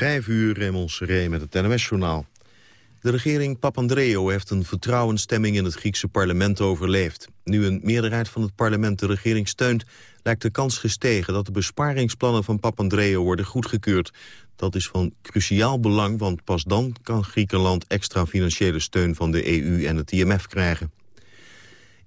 Vijf uur, Raymond met het NOS-journaal. De regering Papandreou heeft een vertrouwensstemming in het Griekse parlement overleefd. Nu een meerderheid van het parlement de regering steunt... lijkt de kans gestegen dat de besparingsplannen van Papandreou worden goedgekeurd. Dat is van cruciaal belang, want pas dan kan Griekenland extra financiële steun van de EU en het IMF krijgen.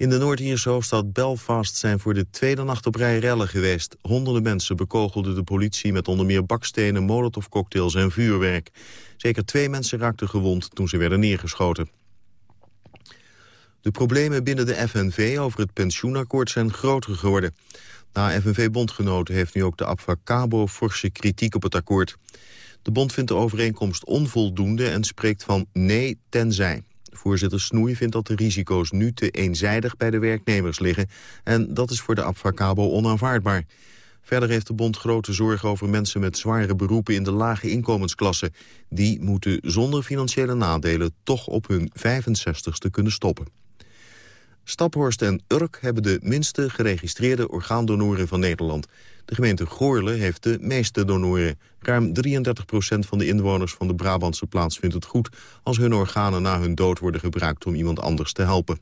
In de Noord-Ierse hoofdstad Belfast zijn voor de tweede nacht op rij rellen geweest. Honderden mensen bekogelden de politie met onder meer bakstenen, molotovcocktails en vuurwerk. Zeker twee mensen raakten gewond toen ze werden neergeschoten. De problemen binnen de FNV over het pensioenakkoord zijn groter geworden. Na FNV-bondgenoten heeft nu ook de Abfacabo forse kritiek op het akkoord. De bond vindt de overeenkomst onvoldoende en spreekt van nee tenzij. Voorzitter Snoei vindt dat de risico's nu te eenzijdig bij de werknemers liggen. En dat is voor de Abfacabo onaanvaardbaar. Verder heeft de bond grote zorgen over mensen met zware beroepen in de lage inkomensklasse. Die moeten zonder financiële nadelen toch op hun 65ste kunnen stoppen. Staphorst en Urk hebben de minste geregistreerde orgaandonoren van Nederland. De gemeente Goorle heeft de meeste donoren. Ruim 33% van de inwoners van de Brabantse plaats vindt het goed... als hun organen na hun dood worden gebruikt om iemand anders te helpen.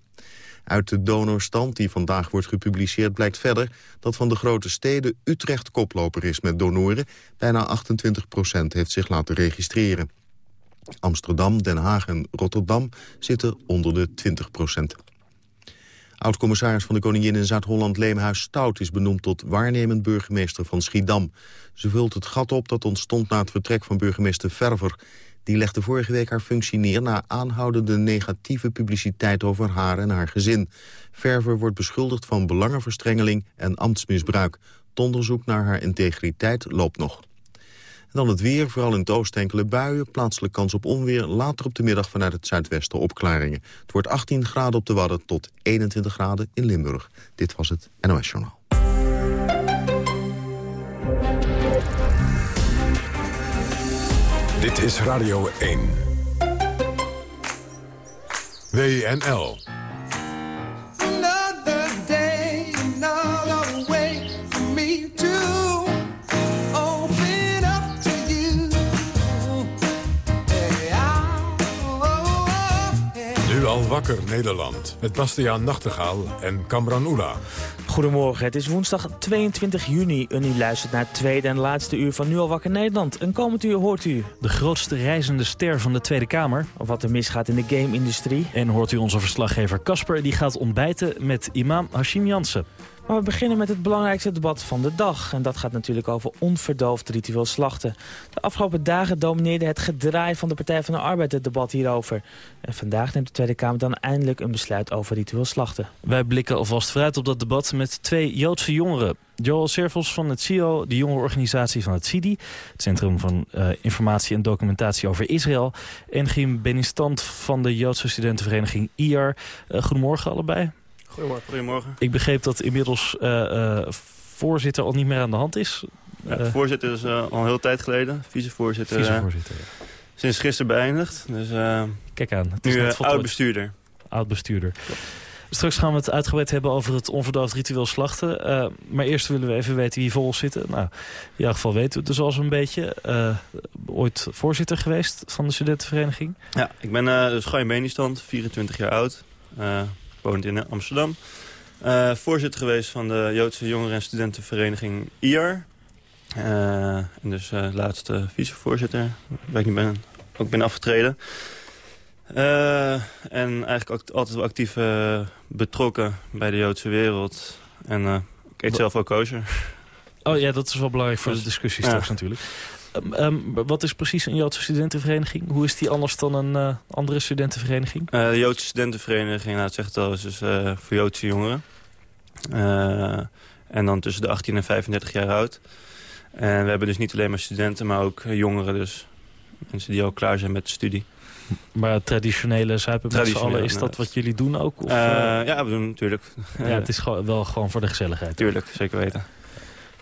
Uit de donorstand die vandaag wordt gepubliceerd blijkt verder... dat van de grote steden Utrecht koploper is met donoren. Bijna 28% heeft zich laten registreren. Amsterdam, Den Haag en Rotterdam zitten onder de 20 Oud-commissaris van de Koningin in Zuid-Holland Leemhuis Stout is benoemd tot waarnemend burgemeester van Schiedam. Ze vult het gat op dat ontstond na het vertrek van burgemeester Verver. Die legde vorige week haar functie neer na aanhoudende negatieve publiciteit over haar en haar gezin. Verver wordt beschuldigd van belangenverstrengeling en ambtsmisbruik. Het onderzoek naar haar integriteit loopt nog. Dan het weer, vooral in het enkele buien. Plaatselijk kans op onweer. Later op de middag vanuit het zuidwesten opklaringen. Het wordt 18 graden op de Wadden tot 21 graden in Limburg. Dit was het NOS Journaal. Dit is Radio 1. WNL. Wakker Nederland. Met Bastiaan Nachtegaal en Kamran Oela. Goedemorgen, het is woensdag 22 juni en u luistert naar het tweede en laatste uur van Nu al Wakker Nederland. En komend uur hoort u... De grootste reizende ster van de Tweede Kamer. Of wat er misgaat in de game-industrie. En hoort u onze verslaggever Casper, die gaat ontbijten met imam Hashim Jansen. We beginnen met het belangrijkste debat van de dag. En dat gaat natuurlijk over onverdoofd ritueel slachten. De afgelopen dagen domineerde het gedraai van de Partij van de Arbeid het debat hierover. En vandaag neemt de Tweede Kamer dan eindelijk een besluit over ritueel slachten. Wij blikken alvast vooruit op dat debat met twee Joodse jongeren. Joel Servos van het CIO, de organisatie van het CIDI... het Centrum van uh, Informatie en Documentatie over Israël... en Gim Benistant van de Joodse studentenvereniging IAR. Uh, goedemorgen allebei. Goedemorgen. Goedemorgen. Ik begreep dat inmiddels uh, voorzitter al niet meer aan de hand is. Ja, de voorzitter is al een hele tijd geleden. Vicevoorzitter. Vicevoorzitter, ja. Sinds gisteren beëindigd. Dus, Kijk aan. Het is nu oud-bestuurder. Oud-bestuurder. Straks gaan we het uitgebreid hebben over het onverdoofd ritueel slachten. Uh, maar eerst willen we even weten wie voor ons zitten. Nou, in ieder geval weten we het dus al zo'n beetje. Uh, ooit voorzitter geweest van de studentenvereniging. Ja, ik ben uh, dus Gaim Beniestand, 24 jaar oud woont in Amsterdam. Uh, voorzitter geweest van de Joodse Jongeren- en Studentenvereniging IAR. Uh, en dus uh, laatste vicevoorzitter, waar ik nu ben, ook ben afgetreden. en eigenlijk ook altijd wel actief betrokken bij de Joodse wereld. En ik eet zelf ook kosher. Oh ja, dat is wel belangrijk voor de discussie straks natuurlijk. Um, um, wat is precies een Joodse studentenvereniging? Hoe is die anders dan een uh, andere studentenvereniging? Uh, de Joodse studentenvereniging, nou, het zegt al, is dus uh, voor Joodse jongeren. en dan tussen de 18 en 35 jaar oud. En we hebben dus niet alleen maar studenten, maar ook jongeren. Dus mensen die al klaar zijn met de studie. Maar traditionele zuipen met z'n allen, is dat wat jullie doen ook? Of, ja, we doen natuurlijk. ja, het is gewoon, wel gewoon voor de gezelligheid. Tuurlijk, zeker weten.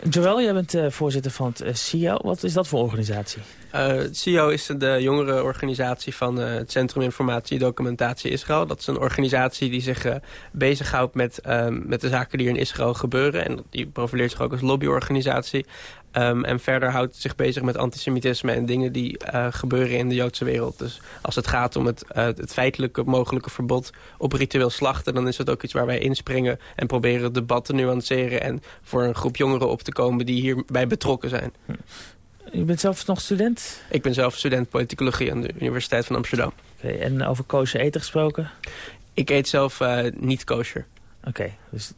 Joël, jij bent uh, voorzitter van het uh, CIO. Wat is dat voor organisatie? Uh, CIO is de jongerenorganisatie van het Centrum Informatie en Documentatie Israël. Dat is een organisatie die zich bezighoudt met, met de zaken die in Israël gebeuren. En die profileert zich ook als lobbyorganisatie. Ehm, en verder houdt zich bezig met antisemitisme en dingen die uh, gebeuren in de Joodse wereld. Dus als het gaat om het, uh, het feitelijke mogelijke verbod op ritueel slachten... dan is dat ook iets waar wij inspringen en proberen het debat te nuanceren... en voor een groep jongeren op te komen die hierbij betrokken zijn. Je bent zelf nog student? Ik ben zelf student politicologie aan de Universiteit van Amsterdam. Okay, en over kosher eten gesproken? Ik eet zelf uh, niet kosher. Oké, dus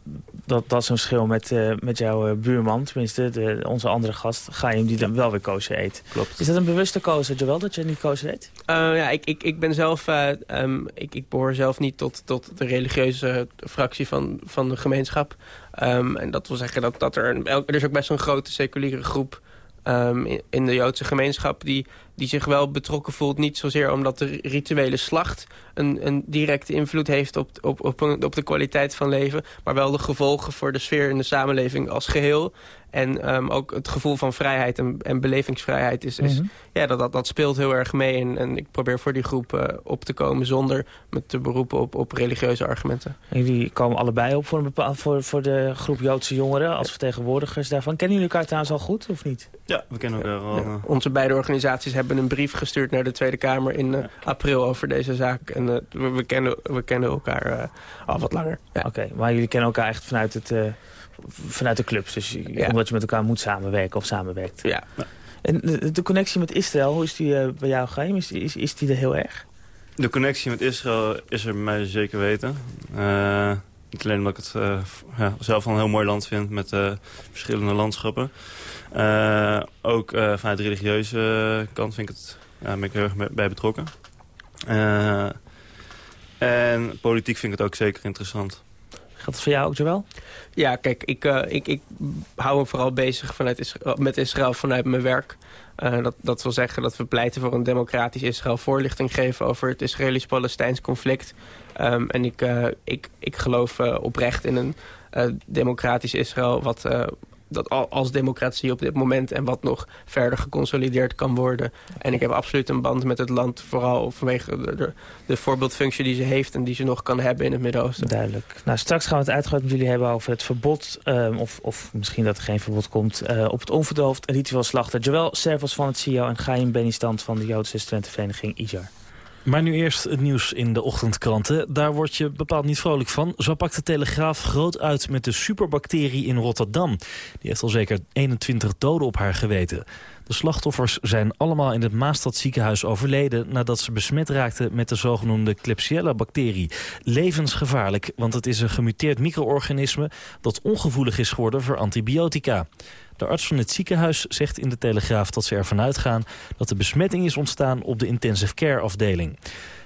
dat, dat is een verschil met, uh, met jouw uh, buurman, tenminste de, onze andere gast, Gaim, die dan wel weer kosher eet. Klopt. Is dat een bewuste keuze, Joel, dat je niet kosher eet? Uh, ja, ik, ik, ik ben zelf, um, ik, ik behoor zelf niet tot, tot de religieuze fractie van, van de gemeenschap. Um, en dat wil zeggen dat, dat er, een, er is ook best een grote seculiere groep in, in de Joodse gemeenschap die die zich wel betrokken voelt. Niet zozeer omdat de rituele slacht een, een directe invloed heeft op, op, op, op de kwaliteit van leven. Maar wel de gevolgen voor de sfeer in de samenleving als geheel. En um, ook het gevoel van vrijheid en, en belevingsvrijheid is, is, mm -hmm. ja, dat, dat, dat speelt heel erg mee. En, en ik probeer voor die groep uh, op te komen zonder me te beroepen op, op religieuze argumenten. En jullie komen allebei op voor, een bepaald, voor, voor de groep Joodse jongeren als vertegenwoordigers daarvan. Kennen jullie elkaar trouwens al goed of niet? Ja, we kennen elkaar al. Ja, onze beide organisaties hebben een brief gestuurd naar de Tweede Kamer in uh, april over deze zaak. En uh, we, we, kennen, we kennen elkaar uh, al wat langer. Ja. Oké, okay, maar jullie kennen elkaar echt vanuit, het, vanuit de clubs. Dus ja. omdat je met elkaar moet samenwerken of samenwerkt. Ja. En de, de, connectie met Israël, hoe is die bij jou geheim? Is, is, is die er heel erg? De connectie met Israël is er bij mij zeker weten. niet alleen omdat ik het ja, zelf een heel mooi land vind met verschillende landschappen. Uh, ook uh, vanuit de religieuze kant vind ik het, ja, ben ik er erg bij betrokken. Uh, en politiek vind ik het ook zeker interessant. Gaat het voor jou ook zo wel? Ja, kijk, ik, ik, ik hou me vooral bezig vanuit Israël, met Israël vanuit mijn werk. dat, dat wil zeggen dat we pleiten voor een democratisch Israël voorlichting geven over het Israëlisch-Palestijns conflict. Um, en ik, ik, ik geloof oprecht in een democratisch Israël wat dat als democratie op dit moment en wat nog verder geconsolideerd kan worden. En ik heb absoluut een band met het land, vooral vanwege de, de, voorbeeldfunctie die ze heeft en die ze nog kan hebben in het Midden-Oosten. Duidelijk. Nou, straks gaan we het uitgebreid met jullie hebben over het verbod, um, of, of misschien dat er geen verbod komt, uh, op het onverdoofd ritueel slachten. Joël Servos van het CIO en Gaim Benistand van de Joodse studentenvereniging IJAR. Maar nu eerst het nieuws in de ochtendkranten. Daar word je bepaald niet vrolijk van. Zo pakt de Telegraaf groot uit met de superbacterie in Rotterdam. Die heeft al zeker 21 doden op haar geweten. De slachtoffers zijn allemaal in het Maastad ziekenhuis overleden... nadat ze besmet raakten met de zogenoemde Klebsiella-bacterie. Levensgevaarlijk, want het is een gemuteerd micro-organisme... dat ongevoelig is geworden voor antibiotica. De arts van het ziekenhuis zegt in de Telegraaf dat ze ervan uitgaan... dat de besmetting is ontstaan op de intensive care afdeling.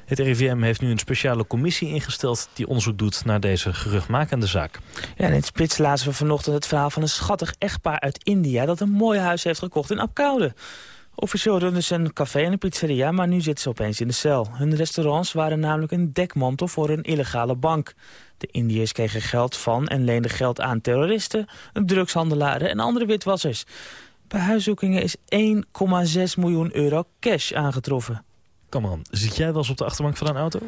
Het RIVM heeft nu een speciale commissie ingesteld... die onderzoek doet naar deze geruchtmakende zaak. Ja, in het spits lazen we vanochtend het verhaal van een schattig echtpaar uit India... dat een mooi huis heeft gekocht in Apkoude. Officieel runden ze een café en een pizzeria, maar nu zitten ze opeens in de cel. Hun restaurants waren namelijk een dekmantel voor een illegale bank. De Indiërs kregen geld van en leenden geld aan terroristen, drugshandelaren en andere witwassers. Bij huiszoekingen is 1,6 miljoen euro cash aangetroffen. Kom aan, zit jij wel eens op de achterbank van een auto?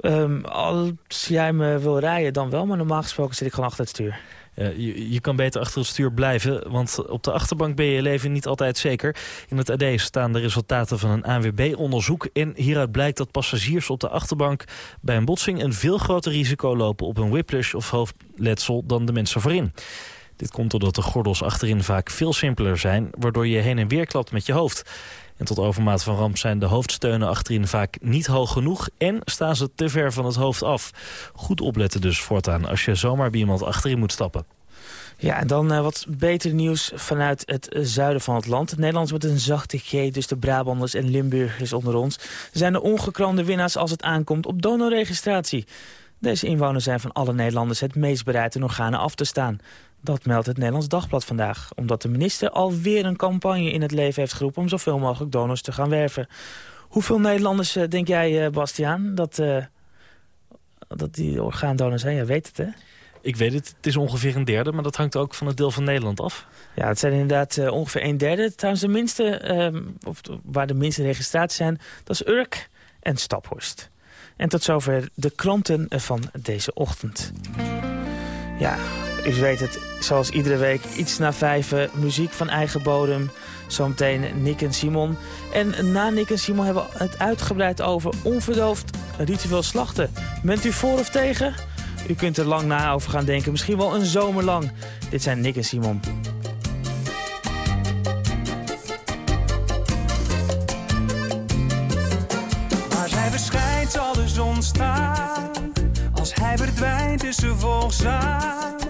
Um, als jij me wil rijden dan wel, maar normaal gesproken zit ik gewoon achter het stuur. Uh, je, je, kan beter achter het stuur blijven, want op de achterbank ben je je leven niet altijd zeker. In het AD staan de resultaten van een ANWB-onderzoek. En hieruit blijkt dat passagiers op de achterbank bij een botsing een veel groter risico lopen op een whiplash of hoofdletsel dan de mensen voorin. Dit komt doordat de gordels achterin vaak veel simpeler zijn, waardoor je heen en weer klapt met je hoofd. En tot overmaat van ramp zijn de hoofdsteunen achterin vaak niet hoog genoeg... en staan ze te ver van het hoofd af. Goed opletten dus voortaan als je zomaar bij iemand achterin moet stappen. Ja, en dan uh, wat beter nieuws vanuit het uh, zuiden van het land. Het Nederlands met een zachte G, dus de Brabanders en Limburgers onder ons... zijn de ongekroonde winnaars als het aankomt op donorregistratie. Deze inwoners zijn van alle Nederlanders het meest bereid hun organen af te staan. Dat meldt het Nederlands Dagblad vandaag. Omdat de minister alweer een campagne in het leven heeft geroepen... om zoveel mogelijk donors te gaan werven. Hoeveel Nederlanders uh, denk jij, uh, Bastiaan, dat, uh, dat die orgaandonors zijn? Ja, weet het, hè? Ik weet het, het is ongeveer een derde, maar dat hangt ook van het deel van Nederland af. Ja, het zijn inderdaad ongeveer een derde. Trouwens, de minste, ehm, of waar de minste registraties zijn, dat is Urk en Staphorst. En tot zover de kranten van deze ochtend. Ja, U weet het, zoals iedere week, iets na vijven, muziek van eigen bodem. Zometeen Nick en Simon. En na Nick en Simon hebben we het uitgebreid over onverdoofd ritueel slachten. Bent u voor of tegen? U kunt er lang na over gaan denken, misschien wel een zomer lang. Dit zijn Nick en Simon. Waar zij verschijnt zal de zon staan. Als hij verdwijnt is ze volgzaam.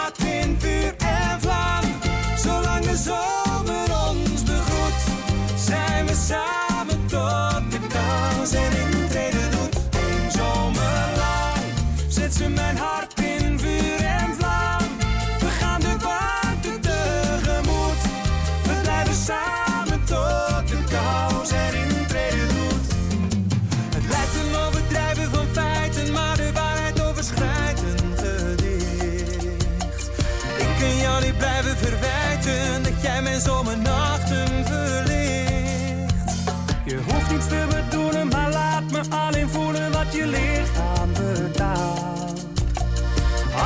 Zolang jij mijn zomernachten verlicht. Je hoeft niets te bedoelen, maar laat me alleen voelen wat je lichaam betaalt.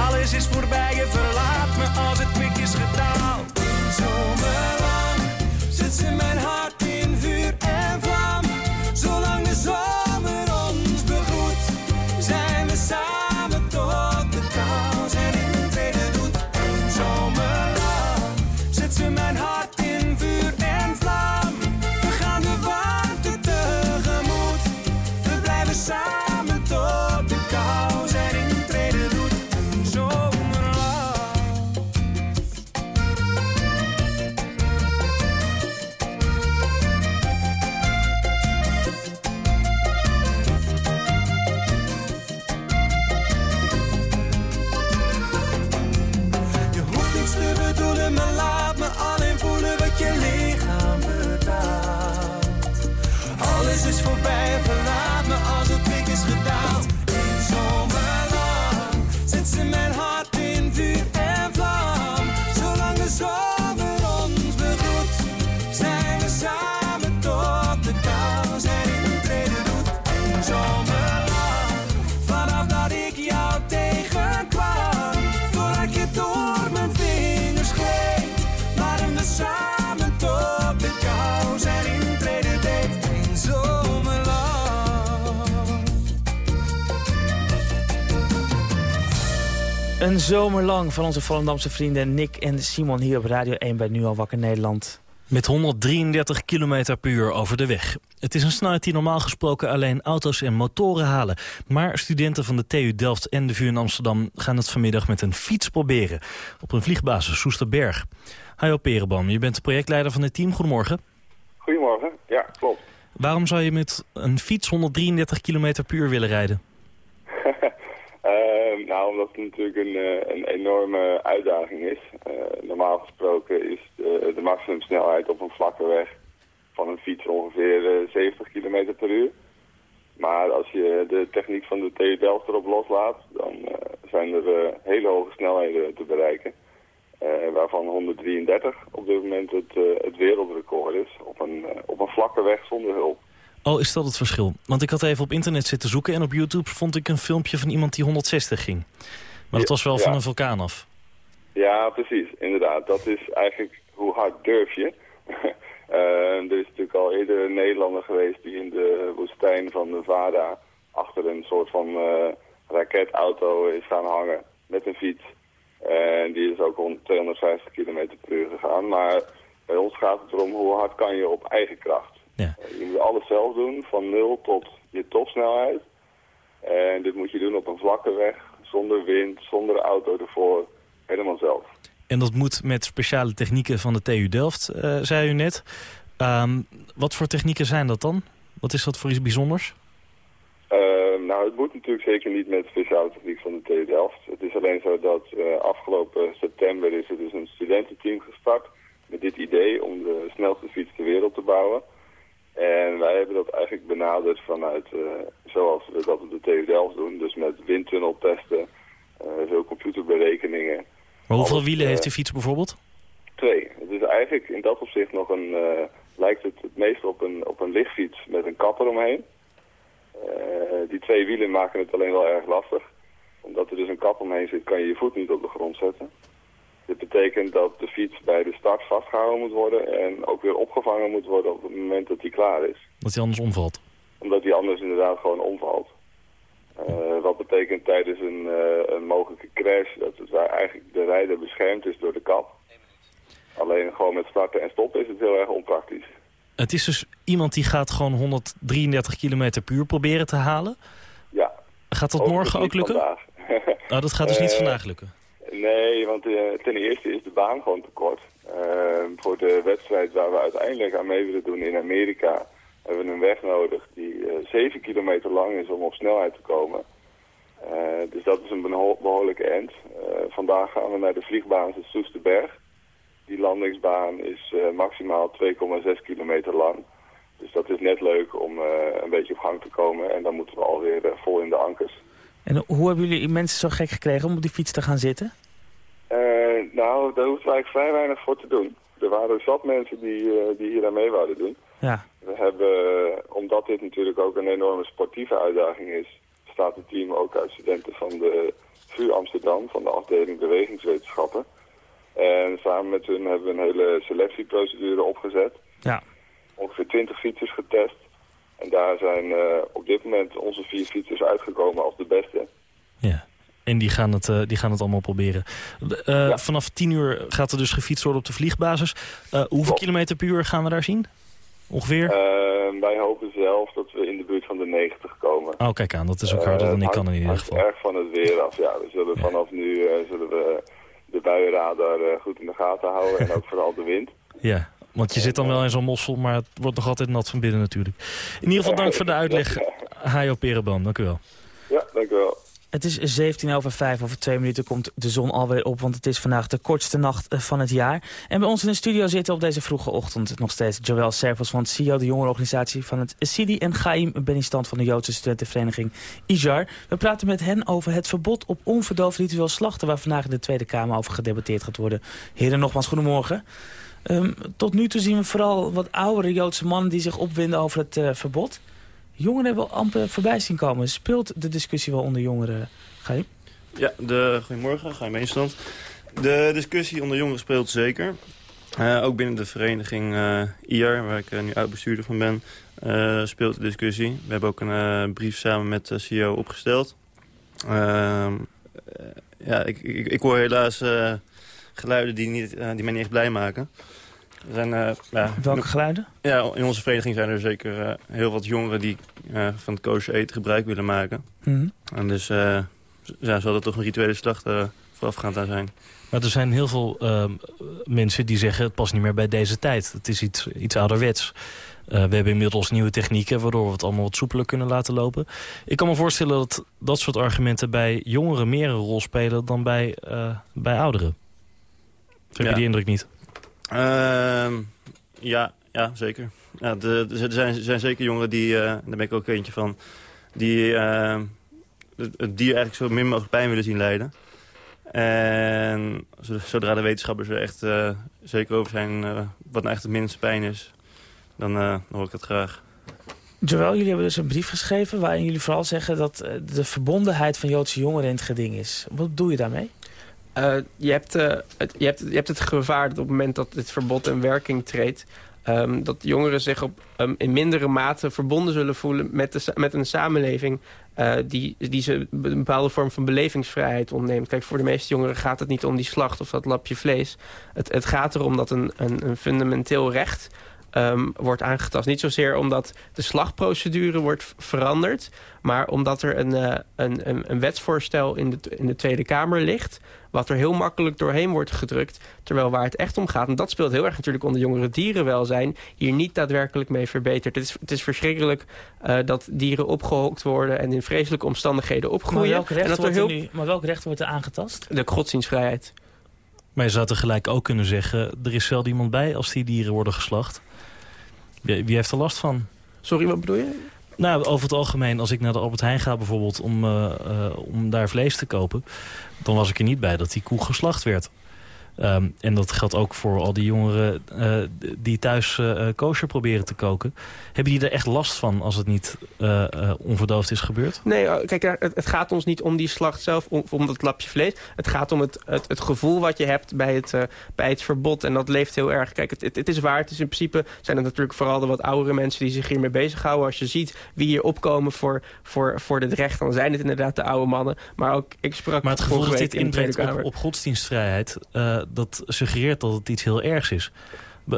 Alles is voorbij, je verlaat me Een zomer lang van onze Volendamse vrienden Nick en Simon hier op Radio 1 bij Nu al wakker Nederland. Met 133 km per uur over de weg. Het is een snelheid die normaal gesproken alleen auto's en motoren halen. Maar studenten van de TU Delft en de VU in Amsterdam gaan het vanmiddag met een fiets proberen. Op een vliegbasis Soesterberg. Hajo Perenboom, je bent de projectleider van het team. Goedemorgen. Goedemorgen, ja, klopt. Waarom zou je met een fiets 133 km per uur willen rijden? Eh, nou, omdat het natuurlijk een, eh, een enorme uitdaging is. Eh, normaal gesproken is de, maximumsnelheid op een vlakke weg van een fiets ongeveer eh, 70 km per uur. Maar als je de techniek van de TU Delft erop loslaat, dan eh, zijn er eh, hele hoge snelheden te bereiken. Eh, waarvan 133 op dit moment het, eh, het wereldrecord is op een, eh, op een vlakke weg zonder hulp. Oh, is dat het verschil? Want ik had even op internet zitten zoeken... en op YouTube vond ik een filmpje van iemand die 160 ging. Maar dat was wel van een vulkaan af. Ja, precies. Inderdaad. Dat is eigenlijk hoe hard durf je. Eh, er is natuurlijk al eerder een Nederlander geweest die in de woestijn van Nevada achter een soort van eh, raketauto is gaan hangen met een fiets. En die is ook rond 250 km per uur gegaan. Maar bij ons gaat het erom hoe hard kan je op eigen kracht. Ja. Eh, je moet alles zelf doen, van nul tot je topsnelheid. En dit moet je doen op een vlakke weg, zonder wind, zonder auto ervoor, helemaal zelf. En dat moet met speciale technieken van de TU Delft, eh, zei u net. Ehm, wat voor technieken zijn dat dan? Wat is dat voor iets bijzonders? Ehm, nou, het moet natuurlijk zeker niet met speciale techniek van de TU Delft. Het is alleen zo dat uh, afgelopen september is er dus een studententeam gestart met dit idee om de snelste fiets ter wereld te bouwen. En wij hebben dat eigenlijk benaderd vanuit uh, zoals we dat op de TU Delft doen. Dus met windtunneltesten, uh, veel computerberekeningen. Maar hoeveel wielen heeft die fiets bijvoorbeeld? Twee. Het is eigenlijk in dat opzicht nog een, lijkt het het meest op een, op een lichtfiets met een kap eromheen. Die twee wielen maken het alleen wel erg lastig. Omdat er dus een kap omheen zit, kan je je voet niet op de grond zetten. Dit betekent dat de fiets bij de start vastgehouden moet worden en ook weer opgevangen moet worden op het moment dat hij klaar is. Dat hij anders omvalt? Omdat hij anders inderdaad gewoon omvalt. Uh, wat betekent tijdens een, uh, een, mogelijke crash dat het eigenlijk de rijder beschermd is door de kap. Alleen gewoon met starten en stoppen is het heel erg onpraktisch. Het is dus iemand die gaat gewoon 133 km per uur proberen te halen? Ja. Gaat dat morgen ook lukken? oh, dat gaat dus niet vandaag lukken? Nee, want uh, ten eerste is de baan gewoon te kort. Uh, voor de wedstrijd waar we uiteindelijk aan mee willen doen in Amerika... hebben we een weg nodig die uh, 7 kilometer lang is om op snelheid te komen. dus dat is een behoorlijke end. vandaag gaan we naar de vliegbaan Soesterberg. Die landingsbaan is maximaal 2,6 kilometer lang. Dus dat is net leuk om een beetje op gang te komen. En dan moeten we alweer vol in de ankers. En hoe hebben jullie mensen zo gek gekregen om op die fiets te gaan zitten? Nou, daar hoeft eigenlijk vrij weinig voor te doen. Er waren zat mensen die, die hier aan mee wouden doen. Ja. We hebben, omdat dit natuurlijk ook een enorme sportieve uitdaging is... staat het team ook uit studenten van de VU Amsterdam, van de afdeling bewegingswetenschappen... En samen met hun hebben we een hele selectieprocedure opgezet. Ja. Ongeveer 20 fietsers getest. En daar zijn uh, op dit moment onze vier fietsers uitgekomen als de beste. Ja. En die gaan het, uh, die gaan het allemaal proberen. Ja. Vanaf 10 uur gaat er dus gefietst worden op de vliegbasis. hoeveel Klopt. kilometer per uur gaan we daar zien? Ongeveer? wij hopen zelf dat we in de buurt van de 90 komen. Oh, kijk aan. Dat is ook harder dan ik kan in ieder geval. erg van het weer af. Ja, we zullen ja. vanaf nu zullen we de buienradar goed in de gaten houden en ook vooral de wind. Ja, want je zit dan wel in zo'n mossel, maar het wordt nog altijd nat van binnen natuurlijk. In ieder geval dank voor de uitleg, Hajo Perenboom. Dank u wel. Ja, dank u wel. Het is 17 over 5. Over twee minuten komt de zon alweer op, want het is vandaag de kortste nacht van het jaar. En bij ons in de studio zitten op deze vroege ochtend nog steeds Joël Servos van CEO, de jongerenorganisatie van het SIDI... en Chaim Benistant van de Joodse studentenvereniging IJAR. We praten met hen over het verbod op onverdoofd ritueel slachten... waar vandaag in de Tweede Kamer over gedebatteerd gaat worden. Heren, nogmaals goedemorgen. Um, tot nu toe zien we vooral wat oudere Joodse mannen die zich opwinden over het uh, verbod... Jongeren hebben wel amper voorbij zien komen. Speelt de discussie wel onder jongeren, Gaim? Ja, de, goedemorgen, Gaim Meestand. De discussie onder jongeren speelt zeker. Uh, ook binnen de vereniging uh, IAR, waar ik uh, nu oud-bestuurder van ben, speelt de discussie. We hebben ook een brief samen met de CEO opgesteld. Ehm, ja, ik, ik, ik, hoor helaas geluiden die, niet, die mij niet echt blij maken. Er zijn, uh, ja, Welke geluiden? Ja, in onze vereniging zijn er zeker uh, heel wat jongeren die uh, van het kosher eten gebruik willen maken. Mm -hmm. En dus ja, zal er toch een rituele slacht voorafgaand aan zijn. Maar er zijn heel veel mensen die zeggen het past niet meer bij deze tijd. Het is iets, iets ouderwets. we hebben inmiddels nieuwe technieken waardoor we het allemaal wat soepeler kunnen laten lopen. Ik kan me voorstellen dat dat soort argumenten bij jongeren meer een rol spelen dan bij, bij ouderen. Heb ja. je die indruk niet? Uh, ja, ja, zeker. Ja, er, zijn, zijn zeker jongeren die, uh, daar ben ik ook eentje van, die uh, het, dier eigenlijk zo min mogelijk pijn willen zien lijden. En zodra de wetenschappers er echt uh, zeker over zijn wat nou echt het minste pijn is, dan, dan hoor ik dat graag. Joël, jullie hebben dus een brief geschreven waarin jullie vooral zeggen dat de verbondenheid van Joodse jongeren in het geding is. Wat doe je daarmee? Uh, je, hebt, uh, het, je, hebt, je hebt het gevaar dat op het moment dat dit verbod in werking treedt... Um, dat jongeren zich op, um, in mindere mate verbonden zullen voelen met, de, met een samenleving... Uh, die, die ze een bepaalde vorm van belevingsvrijheid ontneemt. Kijk, voor de meeste jongeren gaat het niet om die slacht of dat lapje vlees. Het, het gaat erom dat een, een, een fundamenteel recht um, wordt aangetast. Niet zozeer omdat de slagprocedure wordt veranderd... maar omdat er een, uh, een, een, wetsvoorstel in de, in de Tweede Kamer ligt... wat er heel makkelijk doorheen wordt gedrukt... terwijl waar het echt om gaat... en dat speelt heel erg natuurlijk onder jongere dierenwelzijn... hier niet daadwerkelijk mee verbeterd. Het is, het is verschrikkelijk uh, dat dieren opgehokt worden... en in vreselijke omstandigheden opgroeien. Maar welk recht, en dat wordt, er heel... nu, maar welk recht wordt er aangetast? De godsdienstvrijheid. Maar je zou tegelijk ook kunnen zeggen... er is zelden iemand bij als die dieren worden geslacht. Wie, wie heeft er last van? Sorry, wat bedoel je? Nou, over het algemeen, als ik naar de Albert Heijn ga bijvoorbeeld... om, uh, uh, om daar vlees te kopen... dan was ik er niet bij dat die koe geslacht werd. Um, en dat geldt ook voor al die jongeren uh, die thuis uh, kosher proberen te koken. Hebben die er echt last van als het niet uh, onverdoofd is gebeurd? Nee, kijk, het, het, gaat ons niet om die slacht zelf, om, om dat lapje vlees. Het gaat om het, het, het gevoel wat je hebt bij het, bij het verbod. En dat leeft heel erg. Kijk, het, het, is waar. Het is in principe zijn het natuurlijk vooral de wat oudere mensen die zich hiermee bezighouden. Als je ziet wie hier opkomen voor, voor, voor dit recht, dan zijn het inderdaad de oude mannen. Maar ook, ik sprak maar het gevoel dat dit inbrengt op, op godsdienstvrijheid dat suggereert dat het iets heel ergs is.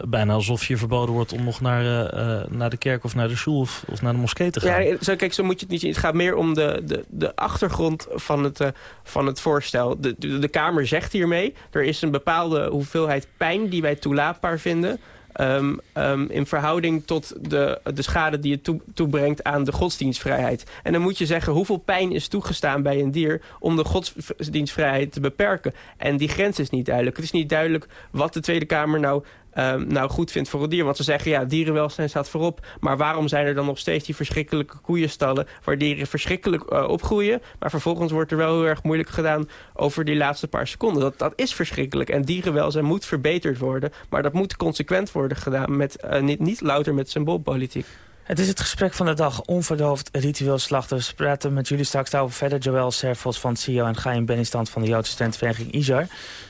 Bijna alsof je verboden wordt om nog naar, uh, naar de kerk of naar de school of, of, naar de moskee te gaan. Ja, zo, kijk, zo moet je het niet zien. Het gaat meer om de, de, de achtergrond van het, uh, van het voorstel. De, de, de Kamer zegt hiermee, er is een bepaalde hoeveelheid pijn die wij toelaatbaar vinden... Um, um, in verhouding tot de, de schade die het toe, toebrengt aan de godsdienstvrijheid. En dan moet je zeggen hoeveel pijn is toegestaan bij een dier om de godsdienstvrijheid te beperken. En die grens is niet duidelijk. Het is niet duidelijk wat de Tweede Kamer nou um, nou goed vindt voor het dier. Want ze zeggen, ja, dierenwelzijn staat voorop. Maar waarom zijn er dan nog steeds die verschrikkelijke koeienstallen... waar dieren verschrikkelijk uh, opgroeien... maar vervolgens wordt er wel heel erg moeilijk gedaan over die laatste paar seconden. Dat, dat is verschrikkelijk. En dierenwelzijn moet verbeterd worden. Maar dat moet consequent worden gedaan, met, uh, niet, niet louter met symboolpolitiek. Het is het gesprek van de dag. Onverdoofd ritueel slachten. We praten met jullie straks daarover verder. Joël Servos van CEO en Gaim Bennistand van de Joodse studentenvereniging Ijar.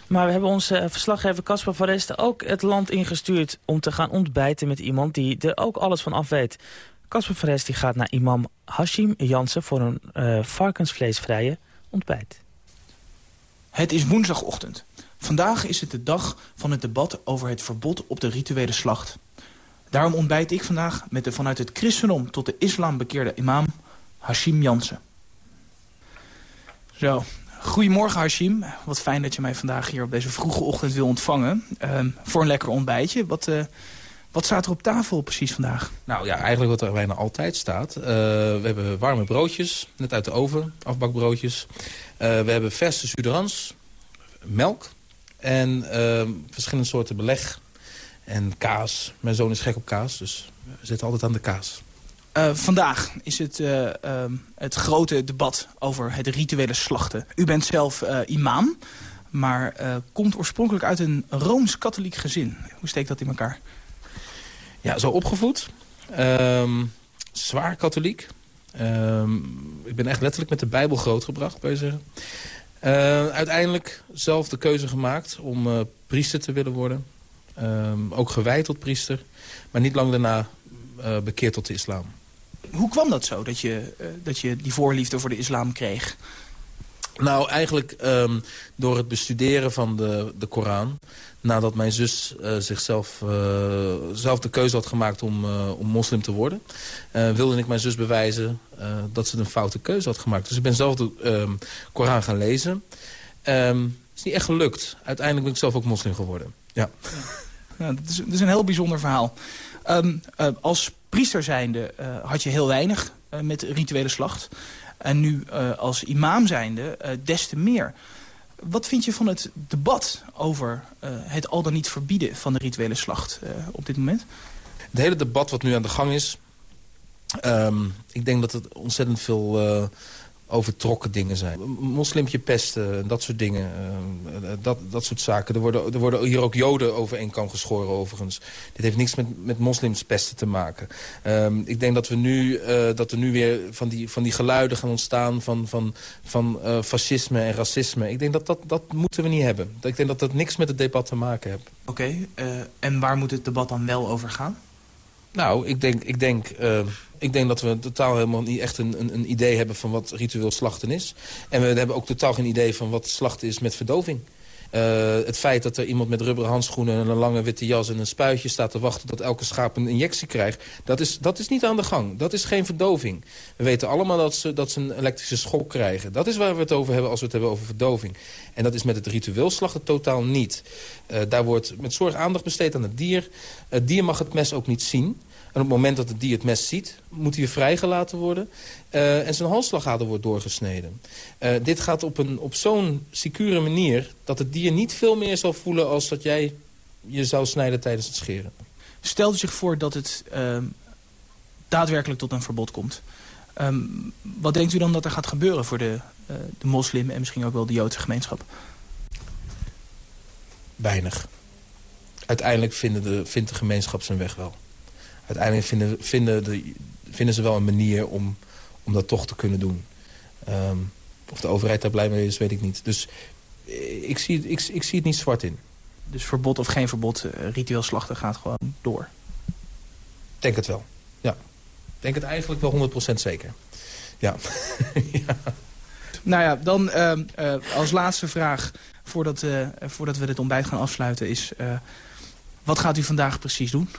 Maar we hebben onze verslaggever Casper Resten ook het land ingestuurd... om te gaan ontbijten met iemand die er ook alles van af weet. Casper Resten gaat naar imam Hashim Jansen... voor een uh, varkensvleesvrije ontbijt. Het is woensdagochtend. Vandaag is het de dag van het debat over het verbod op de rituele slacht. Daarom ontbijt ik vandaag met de vanuit het christendom tot de islam bekeerde imam Hashim Jansen. Zo, goedemorgen Hashim. Wat fijn dat je mij vandaag hier op deze vroege ochtend wil ontvangen. Uh, voor een lekker ontbijtje. Wat, uh, wat staat er op tafel precies vandaag? Nou ja, eigenlijk wat er bijna altijd staat. Uh, we hebben warme broodjes, net uit de oven, afbakbroodjes. we hebben verse suderans, melk en ehm, verschillende soorten beleg en kaas. Mijn zoon is gek op kaas, dus we zitten altijd aan de kaas. Uh, vandaag is het, uh, uh, het grote debat over het rituele slachten. U bent zelf imam, maar komt oorspronkelijk uit een Rooms-katholiek gezin. Hoe steekt dat in elkaar? Ja, zo opgevoed. Um, zwaar katholiek. Um, ik ben echt letterlijk met de Bijbel grootgebracht, kan je zeggen. uiteindelijk zelf de keuze gemaakt om priester te willen worden. Um, ook gewijd tot priester. Maar niet lang daarna uh, bekeerd tot de islam. Hoe kwam dat zo, dat je, uh, dat je die voorliefde voor de islam kreeg? Nou, eigenlijk um, door het bestuderen van de, de Koran. Nadat mijn zus uh, zichzelf zelf de keuze had gemaakt om, om moslim te worden... wilde ik mijn zus bewijzen dat ze een foute keuze had gemaakt. Dus ik ben zelf de um, Koran gaan lezen. Het is niet echt gelukt. Uiteindelijk ben ik zelf ook moslim geworden. Ja. ja. Nou, dat, is, is, een heel bijzonder verhaal. Um, uh, als priester zijnde uh, had je heel weinig uh, met rituele slacht. En nu als imam zijnde des te meer. Wat vind je van het debat over het al dan niet verbieden van de rituele slacht op dit moment? Het hele debat wat nu aan de gang is... Um, ik denk dat het ontzettend veel overtrokken dingen zijn. Moslimpje pesten, dat soort dingen. Uh, dat, dat soort zaken. Er worden, er worden hier ook joden over één kam geschoren overigens. Dit heeft niks met, met moslims pesten te maken. Um, ik denk dat, we nu, uh, dat er nu weer van die, van die geluiden gaan ontstaan... van, van, van uh, fascisme en racisme. Ik denk dat, dat dat moeten we niet hebben. Ik denk dat dat niks met het debat te maken heeft. Oké, en waar moet het debat dan wel over gaan? Nou, ik denk, ik denk ik denk dat we totaal helemaal niet echt een, een, een, idee hebben van wat ritueel slachten is. En we hebben ook totaal geen idee van wat slachten is met verdoving. Uh, het feit dat er iemand met rubberen handschoenen en een lange witte jas en een spuitje staat te wachten tot elke schaap een injectie krijgt, dat is, dat is niet aan de gang. Dat is geen verdoving. We weten allemaal dat ze, dat ze een elektrische schok krijgen. Dat is waar we het over hebben als we het hebben over verdoving. En dat is met het ritueel slachten totaal niet. Uh, daar wordt met zorg aandacht besteed aan het dier. Het dier mag het mes ook niet zien. En op het moment dat het dier het mes ziet, moet hij vrijgelaten worden. Uh, en zijn halsslagader wordt doorgesneden. Uh, dit gaat op, een, op zo'n secure manier dat het dier niet veel meer zal voelen... als dat jij je zou snijden tijdens het scheren. Stelt u zich voor dat het uh, daadwerkelijk tot een verbod komt. Um, wat denkt u dan dat er gaat gebeuren voor de, uh, de moslim en misschien ook wel de Joodse gemeenschap? Weinig. Uiteindelijk vinden de, vindt de gemeenschap zijn weg wel uiteindelijk vinden, vinden, de, vinden ze wel een manier om, om dat toch te kunnen doen. Um, of de overheid daar blij mee is, weet ik niet. Dus eh, ik zie, ik, ik zie het niet zwart in. Dus verbod of geen verbod, uh, ritueel slachten gaat gewoon door? Denk het wel, ja. Denk het eigenlijk wel 100% zeker. Ja. ja. Nou ja, dan uh, uh, als laatste vraag, voordat, uh, voordat we dit ontbijt gaan afsluiten, is... wat gaat u vandaag precies doen?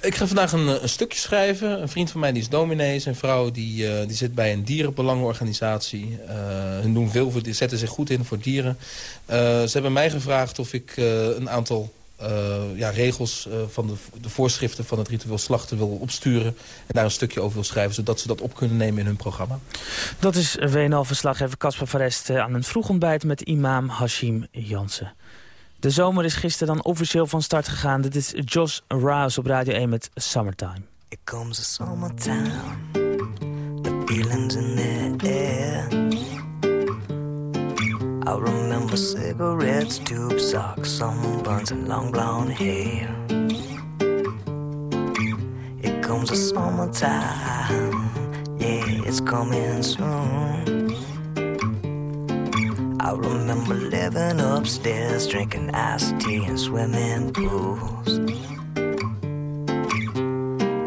Ik ga vandaag een, eh, een, stukje schrijven. Een vriend van mij die is dominee. Zijn vrouw die, uh, die zit bij een dierenbelangenorganisatie. Uh, hun doen veel voor, zetten zich goed in voor dieren. Ze hebben mij gevraagd of ik een aantal ja, regels van de, de, voorschriften van het ritueel slachten wil opsturen. En daar een stukje over wil schrijven, zodat ze dat op kunnen nemen in hun programma. Dat is WNL-verslaggever Casper Verest aan een vroeg ontbijt met imam Hashim Jansen. De zomer is gisteren dan officieel van start gegaan. Dit is Josh Rouse op Radio 1 met Summertime. It comes the summertime. The feelings in the air. I remember cigarettes, tube socks Sunburns and long blonde hair. It comes the summertime. Yeah, it's coming soon I remember living upstairs, drinking iced tea and swimming pools.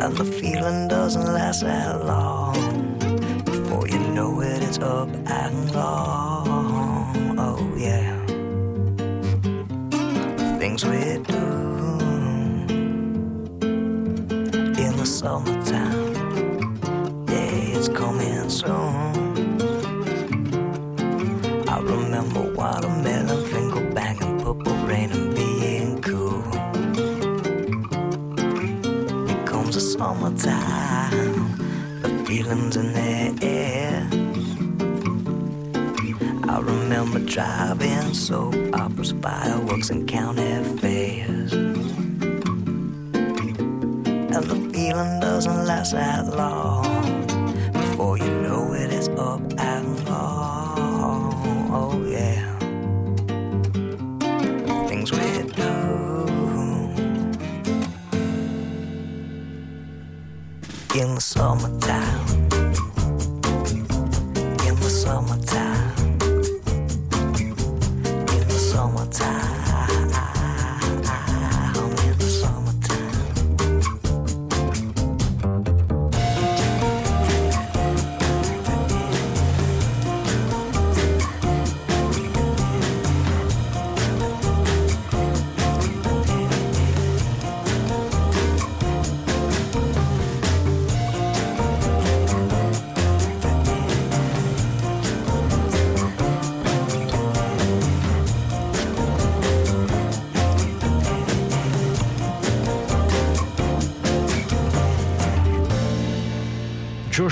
And the feeling doesn't last that long. Before you know it, it's up and gone. Oh, yeah. Things we driving soap operas, fireworks, and county fairs. And the feeling doesn't last that long.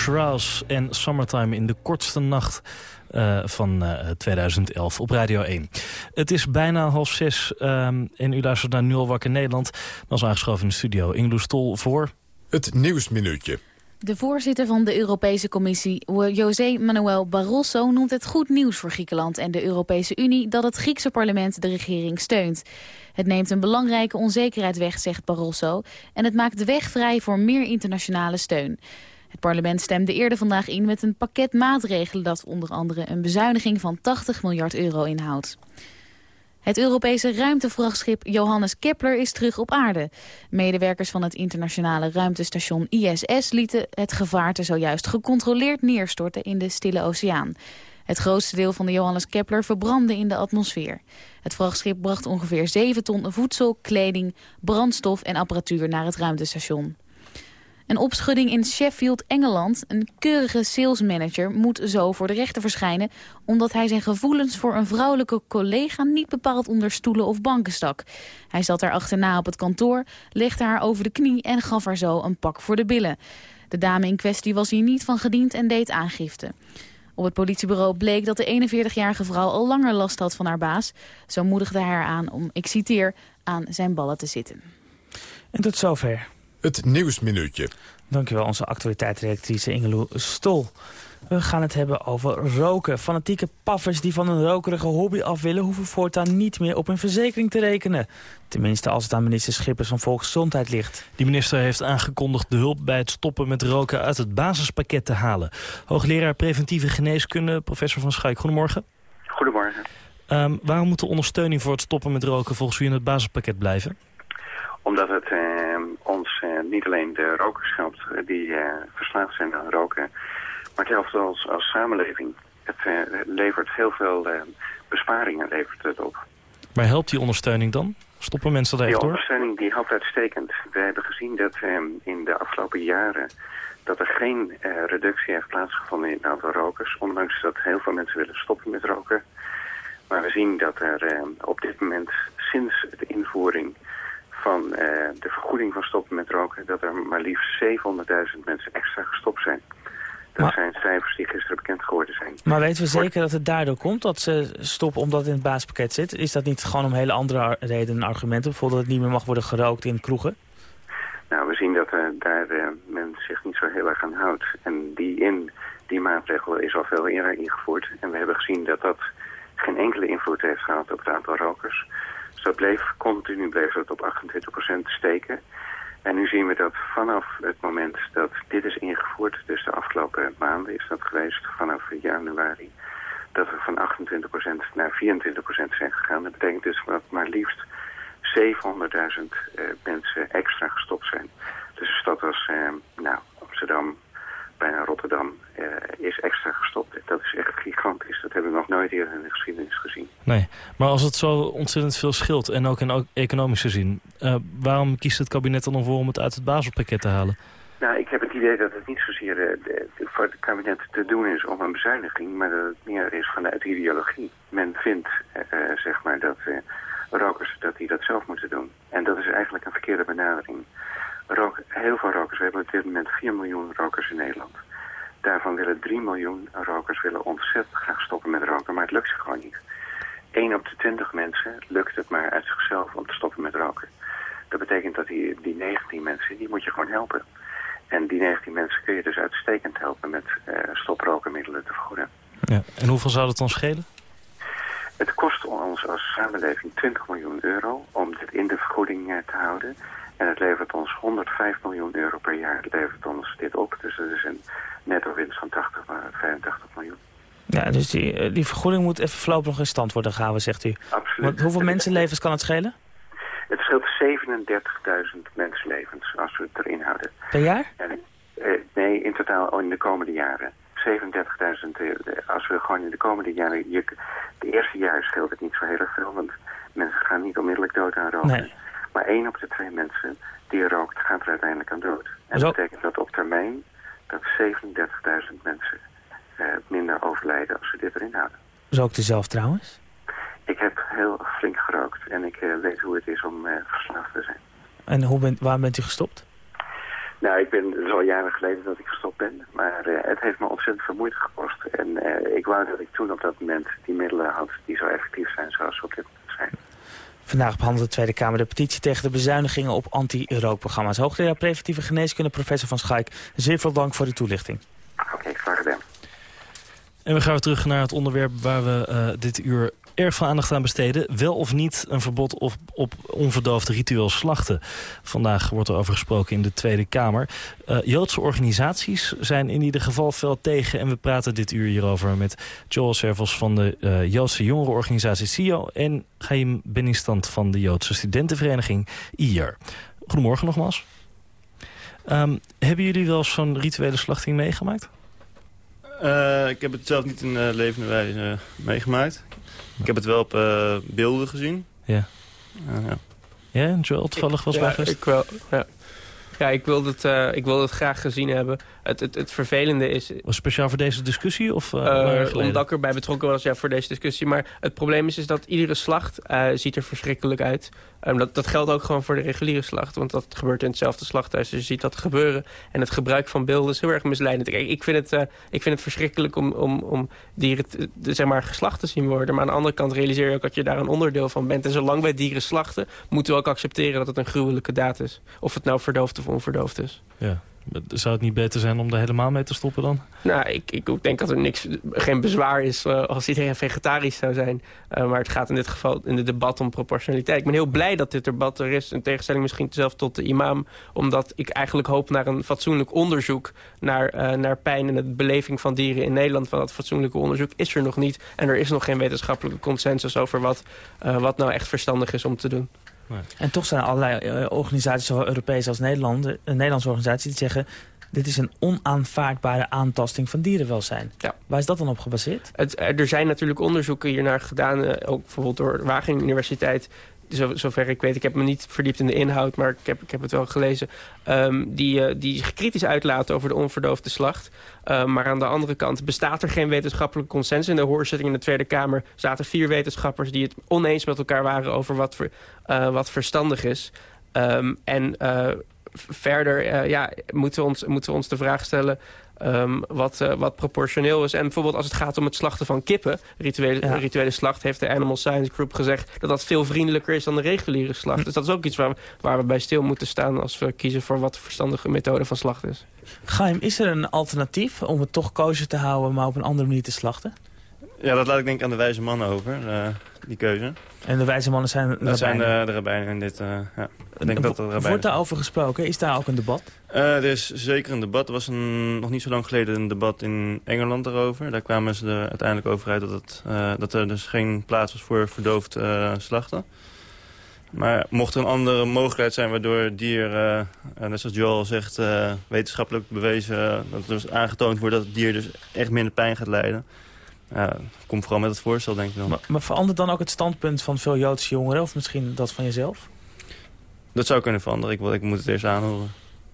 Rouse en Summertime in de kortste nacht uh, van uh, 2011 op Radio 1. Het is bijna half zes um, en u luistert naar Nu al wakker Nederland. Dan is aangeschoven in de studio Ingeloes Stol voor... Het Nieuwsminuutje. De voorzitter van de Europese Commissie, José Manuel Barroso, noemt het goed nieuws voor Griekenland en de Europese Unie dat het Griekse parlement de regering steunt. Het neemt een belangrijke onzekerheid weg, zegt Barroso, en het maakt de weg vrij voor meer internationale steun. Het parlement stemde eerder vandaag in met een pakket maatregelen... dat onder andere een bezuiniging van 80 miljard euro inhoudt. Het Europese ruimtevrachtschip Johannes Kepler is terug op aarde. Medewerkers van het internationale ruimtestation ISS lieten het gevaarte zojuist gecontroleerd neerstorten in de Stille Oceaan. Het grootste deel van de Johannes Kepler verbrandde in de atmosfeer. Het vrachtschip bracht ongeveer 7 ton voedsel, kleding, brandstof en apparatuur naar het ruimtestation. Een opschudding in Sheffield, Engeland. Een keurige salesmanager moet zo voor de rechter verschijnen... omdat hij zijn gevoelens voor een vrouwelijke collega... niet bepaald onder stoelen of banken stak. Hij zat daar achterna op het kantoor, legde haar over de knie... en gaf haar zo een pak voor de billen. De dame in kwestie was hier niet van gediend en deed aangifte. Op het politiebureau bleek dat de 41-jarige vrouw al langer last had van haar baas. Zo moedigde hij haar aan om, ik citeer, aan zijn ballen te zitten. En tot zover. Het Nieuwsminuutje. Dankjewel, onze actualiteitsredactrice Ingeloe Stol. We gaan het hebben over roken. Fanatieke paffers die van een rokerige hobby af willen... hoeven voortaan niet meer op hun verzekering te rekenen. Tenminste als het aan minister Schippers van Volksgezondheid ligt. Die minister heeft aangekondigd de hulp bij het stoppen met roken... uit het basispakket te halen. Hoogleraar preventieve geneeskunde, professor Van Schaik. Goedemorgen. Goedemorgen. Um, waarom moet de ondersteuning voor het stoppen met roken... volgens u in het basispakket blijven? Omdat het uh, niet alleen de rokers helpt die uh, verslaafd zijn aan roken... maar het helpt ons als samenleving. Het levert heel veel besparingen levert het op. Maar helpt die ondersteuning dan? Stoppen mensen daar echt door? Die ondersteuning die helpt uitstekend. We hebben gezien dat in de afgelopen jaren dat er geen reductie heeft plaatsgevonden in het aantal rokers. Ondanks dat heel veel mensen willen stoppen met roken. Maar we zien dat er op dit moment sinds de invoering van uh, de vergoeding van stoppen met roken... dat er maar liefst 700.000 mensen extra gestopt zijn. Dat maar, zijn cijfers die gisteren bekend geworden zijn. Maar weten we zeker dat het daardoor komt dat ze stoppen omdat het in het basispakket zit? Is dat niet gewoon om hele andere redenen argumenten? Bijvoorbeeld dat het niet meer mag worden gerookt in kroegen? Nou, we zien dat uh, daar uh, men zich niet zo heel erg aan houdt. En die in die maatregel is al veel eerder ingevoerd. En we hebben gezien dat dat geen enkele invloed heeft gehad op het aantal rokers. Dus dat bleef continu bleef dat op 28% steken. En nu zien we dat vanaf het moment dat dit is ingevoerd, dus de afgelopen maanden is dat geweest, vanaf januari, dat we van 28% naar 24% zijn gegaan. Dat betekent dus dat maar liefst 700.000 uh, mensen extra gestopt zijn. Dus stad als uh, nou, Amsterdam, bijna Rotterdam, is extra gestopt. Dat is echt gigantisch. Dat hebben we nog nooit eerder in de geschiedenis gezien. Nee, maar als het zo ontzettend veel scheelt en ook in economische zin... Uh, waarom kiest het kabinet dan voor om het uit het basispakket te halen? Nou, ik heb het idee dat het niet zozeer uh, de, voor het kabinet te doen is om een bezuiniging... maar dat het meer is vanuit ideologie. Men vindt, zeg maar, dat rokers dat die dat zelf moeten doen. En dat is eigenlijk een verkeerde benadering. Rook, heel veel rokers, we hebben op dit moment 4 miljoen rokers in Nederland... Daarvan willen 3 miljoen rokers willen ontzettend graag stoppen met roken, maar het lukt ze gewoon niet. 1 op de 20 mensen lukt het maar uit zichzelf om te stoppen met roken. Dat betekent dat die, die 19 mensen, die moet je gewoon helpen. En die 19 mensen kun je dus uitstekend helpen met uh, stoprokenmiddelen te vergoeden. Ja. En hoeveel zou dat dan schelen? Het kost ons als samenleving 20 miljoen euro om dit in de vergoeding uh, te houden. En het levert ons 105 miljoen euro per jaar. Het levert ons dit op. Dus dat is een netto winst van 80, 85 miljoen. Ja, dus die, die vergoeding moet even voorlopig nog in stand worden gehouden, zegt u. Absoluut. Want hoeveel mensenlevens kan het schelen? Het scheelt 37.000 mensenlevens als we het erin houden. Per jaar? En, eh, nee, in totaal in de komende jaren. 37.000, als we gewoon in de komende jaren... Je, de eerste jaar scheelt het niet zo heel erg veel, want mensen gaan niet onmiddellijk dood aan roken. Nee. Maar één op de twee mensen die rookt gaat er uiteindelijk aan dood. En dat betekent dat op termijn dat 37.000 mensen uh, minder overlijden als we dit erin houden. Rookt u zelf trouwens? Ik heb heel flink gerookt en ik uh, weet hoe het is om uh, verslaafd te zijn. En hoe bent, waar bent u gestopt? Nou, ik ben, al jaren geleden dat ik gestopt ben. Maar het heeft me ontzettend veel moeite gekost. En ik wou dat ik toen op dat moment die middelen had die zo effectief zijn zoals ze op dit moment zijn. Vandaag behandelt de Tweede Kamer de petitie tegen de bezuinigingen op anti-rookprogramma's. Hoogleraar preventieve geneeskunde, professor Van Schaik. Zeer veel dank voor de toelichting. Oké, okay, graag gedaan. En we gaan weer terug naar het onderwerp waar we uh, dit uur erg veel aandacht aan besteden. Wel of niet een verbod op, op onverdoofd ritueel slachten. Vandaag wordt er over gesproken in de Tweede Kamer. Uh, Joodse organisaties zijn in ieder geval fel tegen. En we praten dit uur hierover met Joel Servos van de uh, Joodse jongerenorganisatie CIO... en Chaim Benistant van de Joodse studentenvereniging IR. Goedemorgen nogmaals. Um, hebben jullie wel zo'n rituele slachting meegemaakt? Uh, ik heb het zelf niet in uh, levende wijze meegemaakt. Ik heb het wel op uh, beelden gezien. Ja. ja. Ja, Joel, toevallig was ja, ik wel, ja. Ja, ik wilde het, uh, ik wilde het graag gezien hebben. Het, het, het vervelende is... Was speciaal voor deze discussie? Of, uh, omdat ik erbij betrokken was ja, voor deze discussie. Maar het probleem is, is dat iedere slacht ziet er verschrikkelijk uit. Um, dat, dat geldt ook gewoon voor de reguliere slacht. Want dat gebeurt in hetzelfde slachthuis. Dus je ziet dat gebeuren. En het gebruik van beelden is heel erg misleidend. Ik, vind, het, ik vind het verschrikkelijk om, om, om dieren te, zeg maar, geslacht te zien worden. Maar aan de andere kant realiseer je ook dat je daar een onderdeel van bent. En zolang wij dieren slachten, moeten we ook accepteren dat het een gruwelijke daad is. Of het nou verdoofd of onverdoofd is. Ja. Zou het niet beter zijn om er helemaal mee te stoppen dan? Nou, ik, ik denk dat er niks, geen bezwaar is uh, als iedereen vegetarisch zou zijn. Uh, maar het gaat in dit geval in het debat om proportionaliteit. Ik ben heel blij dat dit debat er is. In tegenstelling misschien zelf tot de imam. Omdat ik eigenlijk hoop naar een fatsoenlijk onderzoek... naar, uh, naar pijn en de beleving van dieren in Nederland. Van dat fatsoenlijke onderzoek is er nog niet. En er is nog geen wetenschappelijke consensus over wat, wat nou echt verstandig is om te doen. Nee. En toch zijn er allerlei organisaties, zowel Europees als Nederland, een Nederlandse organisaties, die zeggen... dit is een onaanvaardbare aantasting van dierenwelzijn. Ja. Waar is dat dan op gebaseerd? Het, er zijn natuurlijk onderzoeken hiernaar gedaan, ook bijvoorbeeld door Wageningen Universiteit zo, zover ik weet, ik heb me niet verdiept in de inhoud... maar ik heb, ik heb het wel gelezen... Um, die, uh, die kritisch uitlaten over de onverdoofde slacht. Uh, maar aan de andere kant bestaat er geen wetenschappelijke consensus. In de hoorzitting in de Tweede Kamer zaten vier wetenschappers... die het oneens met elkaar waren over wat, ver, uh, wat verstandig is. Um, en verder ja, moeten, ons, moeten we ons de vraag stellen... Um, wat, uh, wat proportioneel is. En bijvoorbeeld als het gaat om het slachten van kippen... rituele, ja. rituele slacht, heeft de Animal Science Group gezegd... dat dat veel vriendelijker is dan de reguliere slacht. Hm. Dus dat is ook iets waar, waar we bij stil moeten staan... als we kiezen voor wat de verstandige methode van slacht is. Gaim, is er een alternatief om het toch kozen te houden... maar op een andere manier te slachten? Ja, dat laat ik denk aan de wijze mannen over, uh, die keuze. En de wijze mannen zijn de Dat zijn de, de rabbijnen in dit, uh, ja. Ik denk dat de Wordt daarover gesproken? Is daar ook een debat? Uh, er is zeker een debat. Er was een, nog niet zo lang geleden een debat in Engeland erover. Daar kwamen ze er uiteindelijk over uit dat, het, uh, dat er dus geen plaats was voor verdoofd uh, slachten. Maar mocht er een andere mogelijkheid zijn waardoor het dier, net zoals Joel zegt, wetenschappelijk bewezen... dat er dus aangetoond wordt dat het dier dus echt minder pijn gaat lijden... Ja, komt vooral met het voorstel, denk ik dan. Maar, maar, verandert dan ook het standpunt van veel Joodse jongeren... of misschien dat van jezelf? Dat zou kunnen veranderen. Ik, ik moet het eerst aanhoren.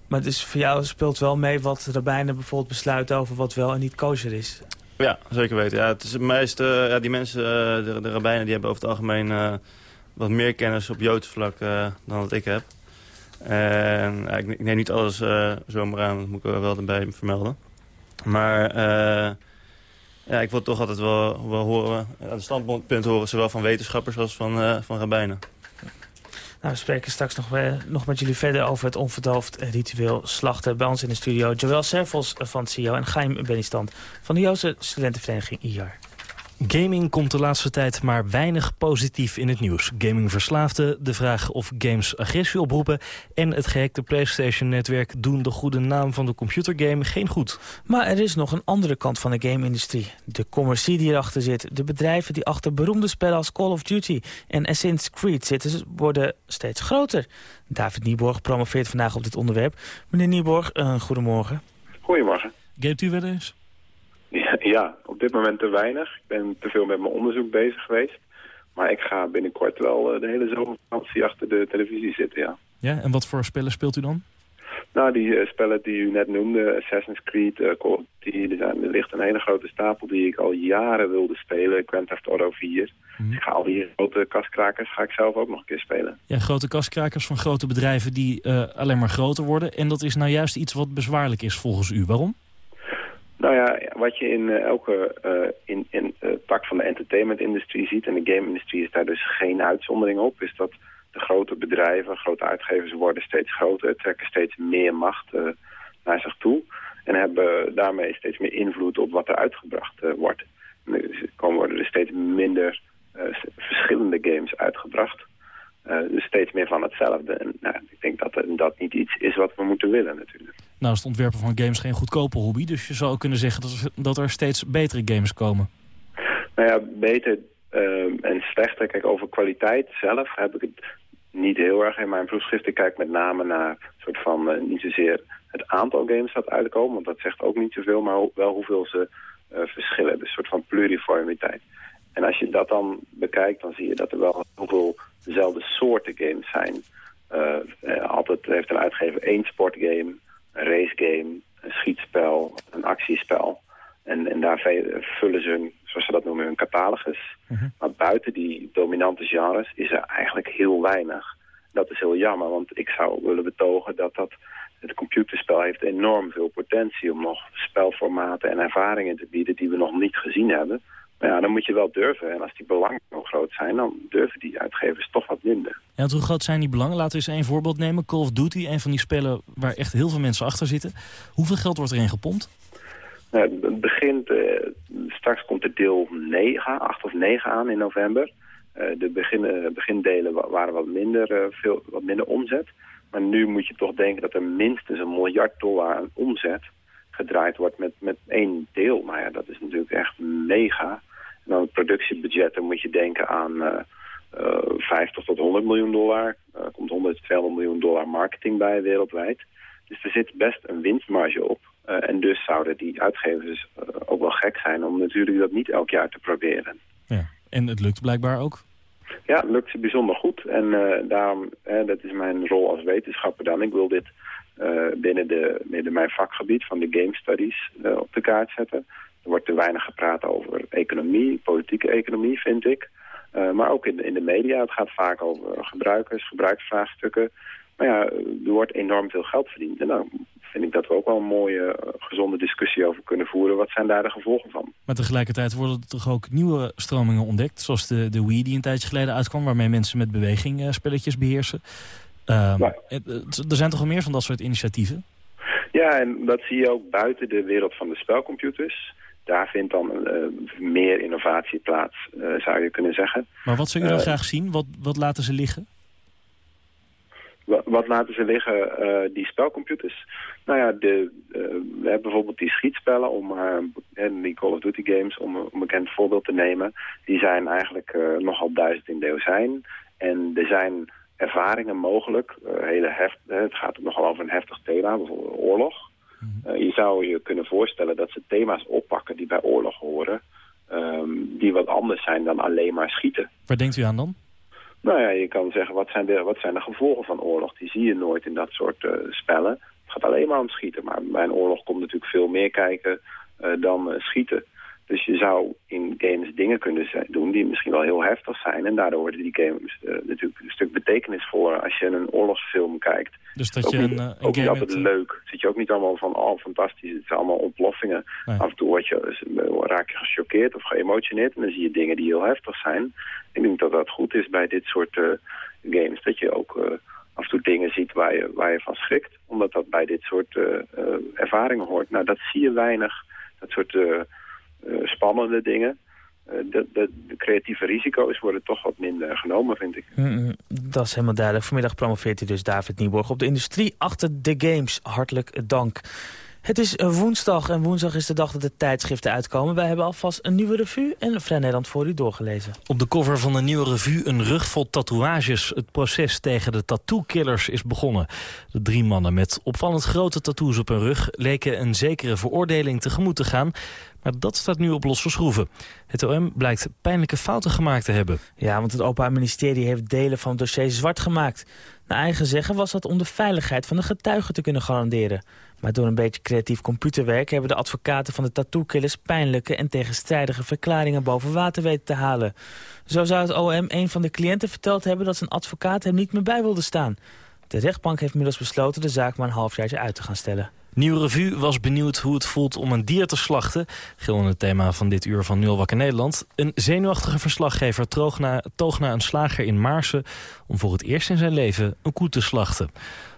Maar dus voor jou speelt wel mee wat de rabbijnen bijvoorbeeld besluiten... over wat wel en niet kosher is? Ja, zeker weten. Ja, het is meest, uh, ja, die mensen, uh, de, de rabbijnen, die hebben over het algemeen... Uh, wat meer kennis op Joodse vlak dan wat ik heb. En ik, ik, neem niet alles zomaar aan, dat moet ik wel erbij vermelden. Maar... Ja, ik wil toch altijd wel, wel horen, de standpunt horen, zowel van wetenschappers als van, uh, van rabbijnen. Nou, we spreken straks nog, uh, nog met jullie verder over het onverdoofd ritueel slachten. Bij ons in de studio Joël Servos van CIO en Geim Benistant van de Joodse studentenvereniging IAR. Gaming komt de laatste tijd maar weinig positief in het nieuws. Gamingverslaafden, de vraag of games agressie oproepen... en het gehackte PlayStation-netwerk doen de goede naam van de computergame geen goed. Maar er is nog een andere kant van de game-industrie. De commercie die erachter zit. De bedrijven die achter beroemde spellen als Call of Duty en Assassin's Creed zitten... worden steeds groter. David Nieborg promoveert vandaag op dit onderwerp. Meneer Nieborg, uh, goedemorgen. Goedemorgen. Gamet u wel eens? Ja, ja, op dit moment te weinig. Ik ben te veel met mijn onderzoek bezig geweest. Maar ik ga binnenkort wel uh, de hele zomervakantie achter de televisie zitten, ja. Ja, en wat voor spellen speelt u dan? Nou, die uh, spellen die u net noemde, Assassin's Creed, uh, Call of Duty, er, zijn, er ligt een hele grote stapel die ik al jaren wilde spelen. Grand Theft Auto 4. Mm. Dus ik ga al die grote kaskrakers ga ik zelf ook nog een keer spelen. Ja, grote kaskrakers van grote bedrijven die alleen maar groter worden. En dat is nou juist iets wat bezwaarlijk is volgens u. Waarom? Nou ja, wat je in uh, elke uh, in, tak van de entertainment-industrie ziet... en de game-industrie is daar dus geen uitzondering op... is dat de grote bedrijven, grote uitgevers worden steeds groter... trekken steeds meer macht naar zich toe... en hebben daarmee steeds meer invloed op wat er uitgebracht wordt. Er komen worden er steeds minder verschillende games uitgebracht... Dus steeds meer van hetzelfde. En nou, ik denk dat dat niet iets is wat we moeten willen natuurlijk. Nou is het ontwerpen van games geen goedkope hobby. Dus je zou kunnen zeggen dat er, dat er steeds betere games komen. Nou ja, beter uh, en slechter. Kijk, over kwaliteit zelf heb ik het niet heel erg in mijn proefschrift. Ik kijk met name naar soort van uh, niet zozeer het aantal games dat uitkomen. Want dat zegt ook niet zoveel. Maar wel hoeveel ze verschillen. Dus een soort van pluriformiteit. En als je dat dan bekijkt, dan zie je dat er wel heel veel dezelfde soorten games zijn. altijd heeft een uitgever één sportgame, een racegame, een schietspel, een actiespel. En, en daar vullen ze hun, zoals ze dat noemen, hun catalogus. Mhm. Maar buiten die dominante genres is er eigenlijk heel weinig. Dat is heel jammer, want ik zou willen betogen dat dat... Het computerspel heeft enorm veel potentie om nog spelformaten en ervaringen te bieden die we nog niet gezien hebben. Maar ja, dan moet je wel durven. En als die belangen nog groot zijn, dan durven die uitgevers toch wat minder. En hoe groot zijn die belangen? Laten we eens een voorbeeld nemen. Call of Duty, een van die spellen waar echt heel veel mensen achter zitten. Hoeveel geld wordt erin gepompt? Nou, het begint, uh, straks komt er deel 9, 8 of 9 aan in november. Uh, de begin, begindelen waren wat minder, uh, veel, wat minder omzet. Maar nu moet je toch denken dat er minstens een miljard dollar aan omzet gedraaid wordt met, met één deel. Nou ja, dat is natuurlijk echt mega. En dan het productiebudget, dan moet je denken aan uh, uh, 50 tot 100 miljoen dollar. Er komt 100 tot 200 miljoen dollar marketing bij wereldwijd. Dus er zit best een winstmarge op. Uh, en dus zouden die uitgevers uh, ook wel gek zijn om natuurlijk dat niet elk jaar te proberen. Ja. En het lukt blijkbaar ook? Ja, het lukt bijzonder goed. En uh, daarom, dat is mijn rol als wetenschapper dan. Ik wil dit binnen, de, binnen mijn vakgebied van de game studies op de kaart zetten. Er wordt te weinig gepraat over economie, politieke economie, vind ik. maar ook in, in de media. Het gaat vaak over gebruikers, gebruiksvraagstukken. Maar ja, er wordt enorm veel geld verdiend. En dan vind ik dat we ook wel een mooie, eh, gezonde discussie over kunnen voeren. Wat zijn daar de gevolgen van? Maar tegelijkertijd worden er toch ook nieuwe stromingen ontdekt. Zoals de, de Wii die een tijdje geleden uitkwam. Waarmee mensen met beweging uh, spelletjes beheersen. Uh, er zijn toch wel meer van dat soort initiatieven? Ja, en dat zie je ook buiten de wereld van de spelcomputers. Daar vindt dan uh, meer innovatie plaats, zou je kunnen zeggen. Maar wat zou je dan graag zien? Wat, wat laten ze liggen? Wat laten ze liggen, uh, die spelcomputers? Nou ja, de, uh, we hebben bijvoorbeeld die schietspellen, om, uh, en die Call of Duty games, om een bekend voorbeeld te nemen. Die zijn eigenlijk nogal duizend in dozijn. En er zijn ervaringen mogelijk. hele heft, het gaat nogal over een heftig thema, bijvoorbeeld oorlog. Mhm. je zou je kunnen voorstellen dat ze thema's oppakken die bij oorlog horen. Um, die wat anders zijn dan alleen maar schieten. Waar denkt u aan dan? Nou ja, je kan zeggen, wat zijn de, wat zijn de gevolgen van oorlog? Die zie je nooit in dat soort uh, spellen. Het gaat alleen maar om schieten. Maar bij een oorlog komt natuurlijk veel meer kijken uh, dan schieten. Dus je zou in games dingen kunnen doen die misschien wel heel heftig zijn. En daardoor worden die games uh, natuurlijk een stuk betekenisvoller als je een oorlogsfilm kijkt. Dus dat je een, een ook niet altijd leuk. Zit je ook niet allemaal van, oh fantastisch, het zijn allemaal ontploffingen. Nee. Af en toe word je, raak je gechoqueerd of geëmotioneerd. En dan zie je dingen die heel heftig zijn. Ik denk dat dat goed is bij dit soort uh, games. Dat je ook uh, af en toe dingen ziet waar je, waar je van schrikt. Omdat dat bij dit soort ervaringen hoort. Nou, dat zie je weinig. Dat soort spannende dingen. De, de, de, creatieve risico's worden toch wat minder genomen, vind ik. Mm, dat is helemaal duidelijk. Vanmiddag promoveert hij dus David Nieborg op de industrie achter de games. Hartelijk dank. Het is woensdag en woensdag is de dag dat de tijdschriften uitkomen. Wij hebben alvast een nieuwe revue en Vrij Nederland voor u doorgelezen. Op de cover van de nieuwe revue een rug vol tatoeages. Het proces tegen de tattoo-killers is begonnen. De drie mannen met opvallend grote tattoos op hun rug... leken een zekere veroordeling tegemoet te gaan... Maar dat staat nu op losse schroeven. Het OM blijkt pijnlijke fouten gemaakt te hebben. Ja, want het Openbaar Ministerie heeft delen van het dossier zwart gemaakt. Naar eigen zeggen was dat om de veiligheid van de getuigen te kunnen garanderen. Maar door een beetje creatief computerwerk hebben de advocaten van de tattoo-killers pijnlijke en tegenstrijdige verklaringen boven water weten te halen. Zo zou het OM een van de cliënten verteld hebben dat zijn advocaat hem niet meer bij wilde staan. De rechtbank heeft inmiddels besloten de zaak maar een halfjaartje uit te gaan stellen. Nieuwe Revue was benieuwd hoe het voelt om een dier te slachten. Gillende thema van dit uur van Nul Wakker Nederland. Een zenuwachtige verslaggever toog naar een slager in Maarsen... om voor het eerst in zijn leven een koe te slachten.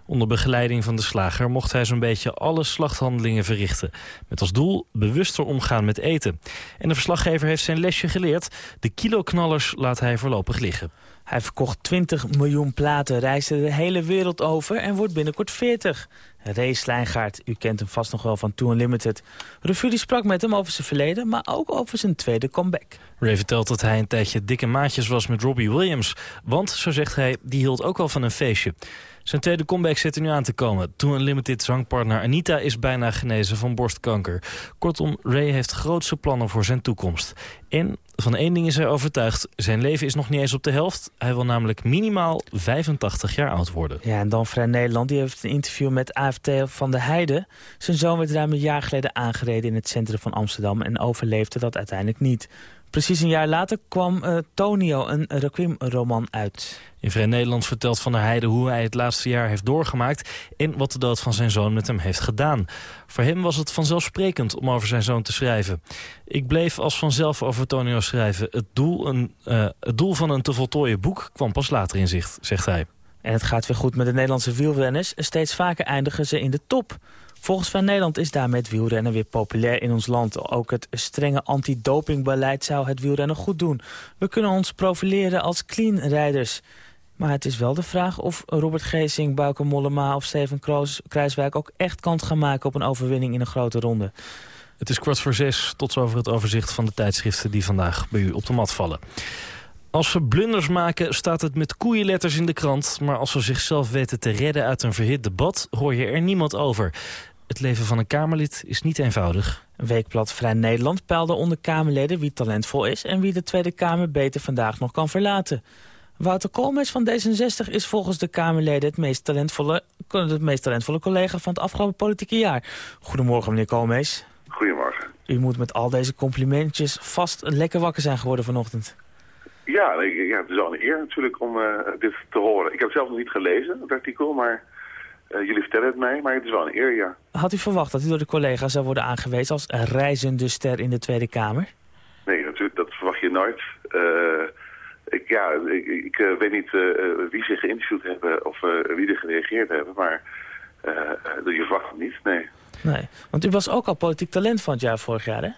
Onder begeleiding van de slager mocht hij zo'n beetje alle slachthandelingen verrichten. Met als doel bewuster omgaan met eten. En de verslaggever heeft zijn lesje geleerd. De kiloknallers laat hij voorlopig liggen. Hij verkocht 20 miljoen platen, reisde de hele wereld over en wordt binnenkort 40. Ray Slijngaard, u kent hem vast nog wel van Too Unlimited. Revue sprak met hem over zijn verleden, maar ook over zijn tweede comeback. Ray vertelt dat hij een tijdje dikke maatjes was met Robbie Williams. Want, zo zegt hij, die hield ook wel van een feestje. Zijn tweede comeback zit er nu aan te komen. Toen Unlimited zangpartner Anita is bijna genezen van borstkanker. Kortom, Ray heeft grootse plannen voor zijn toekomst. En van één ding is hij overtuigd. Zijn leven is nog niet eens op de helft. Hij wil namelijk minimaal 85 jaar oud worden. Ja, en dan Vrij Nederland. Die heeft een interview met AFT van de Heide. Zijn zoon werd ruim een jaar geleden aangereden in het centrum van Amsterdam... en overleefde dat uiteindelijk niet. Precies een jaar later kwam uh, Tonio, een Requiem-roman, uit. In Vrij Nederland vertelt Van der Heijden hoe hij het laatste jaar heeft doorgemaakt... en wat de dood van zijn zoon met hem heeft gedaan. Voor hem was het vanzelfsprekend om over zijn zoon te schrijven. Ik bleef als vanzelf over Tonio schrijven. Het doel, een, uh, het doel van een te voltooien boek kwam pas later in zicht, zegt hij. En het gaat weer goed met de Nederlandse wielrenners. Steeds vaker eindigen ze in de top. Volgens Van Nederland is daarmee wielrennen weer populair in ons land. Ook het strenge antidopingbeleid zou het wielrennen goed doen. We kunnen ons profileren als clean-rijders. Maar het is wel de vraag of Robert Geesing, Bauke Mollema of Steven Kruiswijk... ook echt kans gaan maken op een overwinning in een grote ronde. Het is kwart voor zes. Tot zover het overzicht van de tijdschriften die vandaag bij u op de mat vallen. Als ze blunders maken staat het met koeienletters in de krant... maar als ze zichzelf weten te redden uit een verhit debat... hoor je er niemand over. Het leven van een Kamerlid is niet eenvoudig. Weekblad Vrij Nederland peilde onder Kamerleden wie talentvol is... en wie de Tweede Kamer beter vandaag nog kan verlaten. Wouter Koolmees van D66 is volgens de Kamerleden... het meest talentvolle, het meest talentvolle collega van het afgelopen politieke jaar. Goedemorgen, meneer Koolmees. Goedemorgen. U moet met al deze complimentjes vast lekker wakker zijn geworden vanochtend. Ja, ja het is wel een eer natuurlijk om uh, dit te horen. Ik heb zelf nog niet gelezen, het artikel, maar jullie vertellen het mij. Maar het is wel een eer, ja. Had u verwacht dat u door de collega's zou worden aangewezen als reizende ster in de Tweede Kamer? Nee, natuurlijk, dat verwacht je nooit. Uh, ik, ja, ik, ik uh, weet niet wie zich geïnterviewd hebben of wie er gereageerd hebben, maar je verwacht het niet, nee. Nee, want u was ook al politiek talent van het jaar vorig jaar, hè?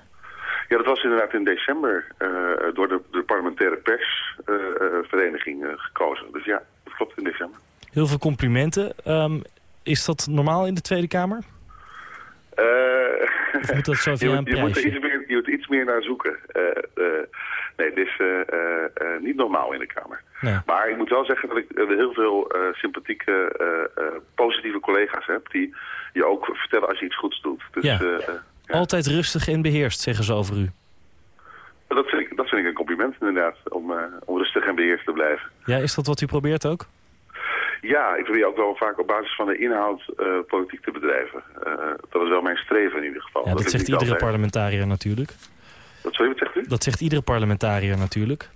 Ja, dat was inderdaad in december uh, door de, de parlementaire persvereniging uh, uh, gekozen. Dus ja, dat klopt in december. Heel veel complimenten. Um, is dat normaal in de Tweede Kamer? of moet dat zo via een je, je, moet er iets meer, je moet iets meer naar zoeken. nee, dit is niet normaal in de Kamer. Nee. Maar ik moet wel zeggen dat ik heel veel sympathieke, positieve collega's heb... die je ook vertellen als je iets goeds doet. Dus, ja. Ja. Altijd rustig en beheerst, zeggen ze over u. Dat vind ik, dat vind ik een compliment inderdaad, om, om rustig en beheerst te blijven. Ja, is dat wat u probeert ook? Ja, ik probeer ook wel vaak op basis van de inhoud uh, politiek te bedrijven. Uh, dat is wel mijn streven in ieder geval. Ja, dat, dat zegt iedere altijd. parlementariër natuurlijk. Dat, sorry, wat zegt u? Dat zegt iedere parlementariër natuurlijk.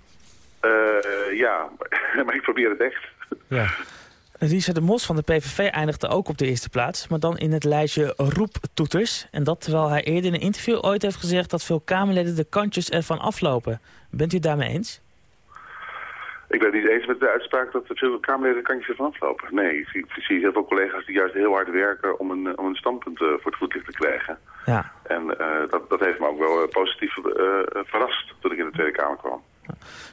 ja, maar ik probeer het echt. Ja. Risa de Mos van de PVV eindigde ook op de eerste plaats... maar dan in het lijstje roeptoeters. En dat terwijl hij eerder in een interview ooit heeft gezegd... dat veel Kamerleden de kantjes ervan aflopen. Bent u het daarmee eens? Ik ben het niet eens met de uitspraak dat veel Kamerleden de kantjes ervan aflopen. Nee, ik zie, ik zie heel veel collega's die juist heel hard werken... om een, om een standpunt uh, voor het voetlicht te krijgen. Ja. En uh, dat, dat heeft me ook wel uh, positief verrast toen ik in de Tweede Kamer kwam.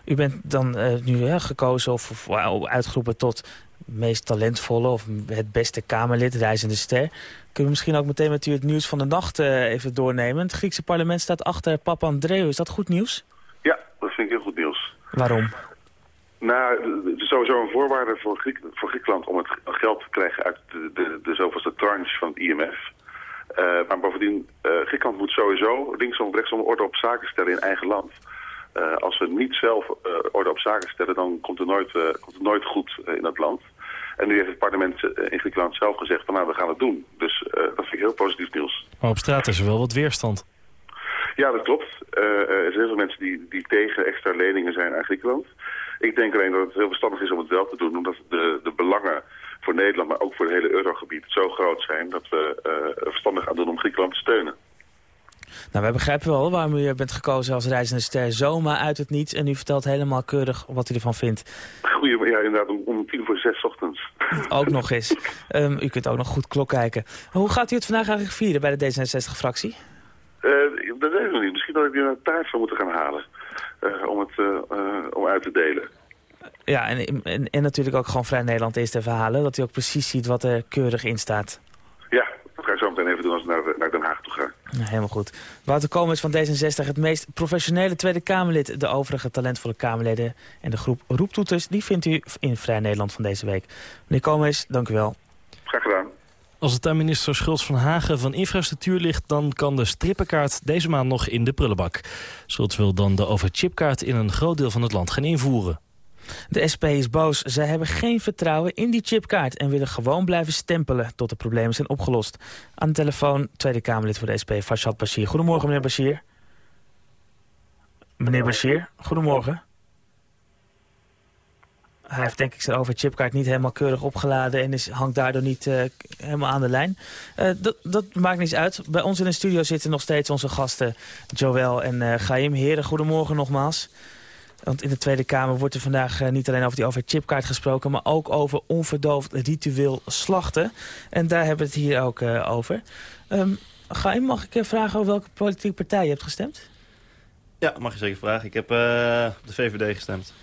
U bent dan nu gekozen of, of uitgeroepen tot meest talentvolle of het beste Kamerlid, reizende ster. Kunnen we misschien ook meteen met u het nieuws van de nacht even doornemen. Het Griekse parlement staat achter Papandreou. Is dat goed nieuws? Ja, dat vind ik heel goed nieuws. Waarom? Nou, het is sowieso een voorwaarde voor, Griek, voor Griekenland om het geld te krijgen uit de, de, de zoveelste tranche van het IMF. Uh, maar bovendien, uh, Griekenland moet sowieso linksom of rechtsom orde op zaken stellen in eigen land. Uh, als we niet zelf orde op zaken stellen, dan komt het nooit, komt het nooit goed in dat land. En nu heeft het parlement in Griekenland zelf gezegd van nou, we gaan het doen. Dus dat vind ik heel positief nieuws. Maar op straat is er wel wat weerstand. Ja, dat klopt. er zijn heel veel mensen die, die tegen extra leningen zijn aan Griekenland. Ik denk alleen dat het heel verstandig is om het wel te doen, omdat de, de belangen voor Nederland, maar ook voor het hele eurogebied zo groot zijn dat we verstandig gaan doen om Griekenland te steunen. Nou, wij begrijpen wel waarom u bent gekozen als reizende ster zomaar uit het niets. En u vertelt helemaal keurig wat u ervan vindt. Goeie, ja, inderdaad, om, om tien voor zes ochtends. Ook nog eens. Um, u kunt ook nog goed klok kijken. Hoe gaat u het vandaag eigenlijk vieren bij de D66-fractie? Uh, dat weet ik nog niet. Misschien dat ik hier een taart zou moeten gaan halen. Uh, om het uh, om uit te delen. Ja, en, en, en, natuurlijk ook gewoon Vrij Nederland eerst even halen. Dat u ook precies ziet wat er keurig in staat. Ja, dat ga ik zo meteen even doen als ik naar, naar Den Haag toe ga. Helemaal goed. Wouter Komens van D66, het meest professionele Tweede Kamerlid. De overige talentvolle Kamerleden en de groep Roeptoeters... die vindt u in Vrij Nederland van deze week. Meneer Komens, dank u wel. Graag gedaan. Als het aan minister Schultz van Hagen van Infrastructuur ligt... dan kan de strippenkaart deze maand nog in de prullenbak. Schultz wil dan de overchipkaart in een groot deel van het land gaan invoeren. De SP is boos. Zij hebben geen vertrouwen in die chipkaart... en willen gewoon blijven stempelen tot de problemen zijn opgelost. Aan de telefoon Tweede Kamerlid voor de SP, Farshad Bashir. Goedemorgen, meneer Bashir. Meneer Bashir, goedemorgen. Hij heeft denk ik zijn overchipkaart niet helemaal keurig opgeladen... en is, hangt daardoor niet uh, helemaal aan de lijn. Uh, dat, maakt niets uit. Bij ons in de studio zitten nog steeds onze gasten Joël en uh, Gaim. Heren, goedemorgen nogmaals. Want in de Tweede Kamer wordt er vandaag niet alleen over die overchipkaart gesproken... maar ook over onverdoofd ritueel slachten. En daar hebben we het hier ook over. Um, Gaim, mag ik vragen over welke politieke partij je hebt gestemd? Ja, mag je zeker vragen. Ik heb op de VVD gestemd.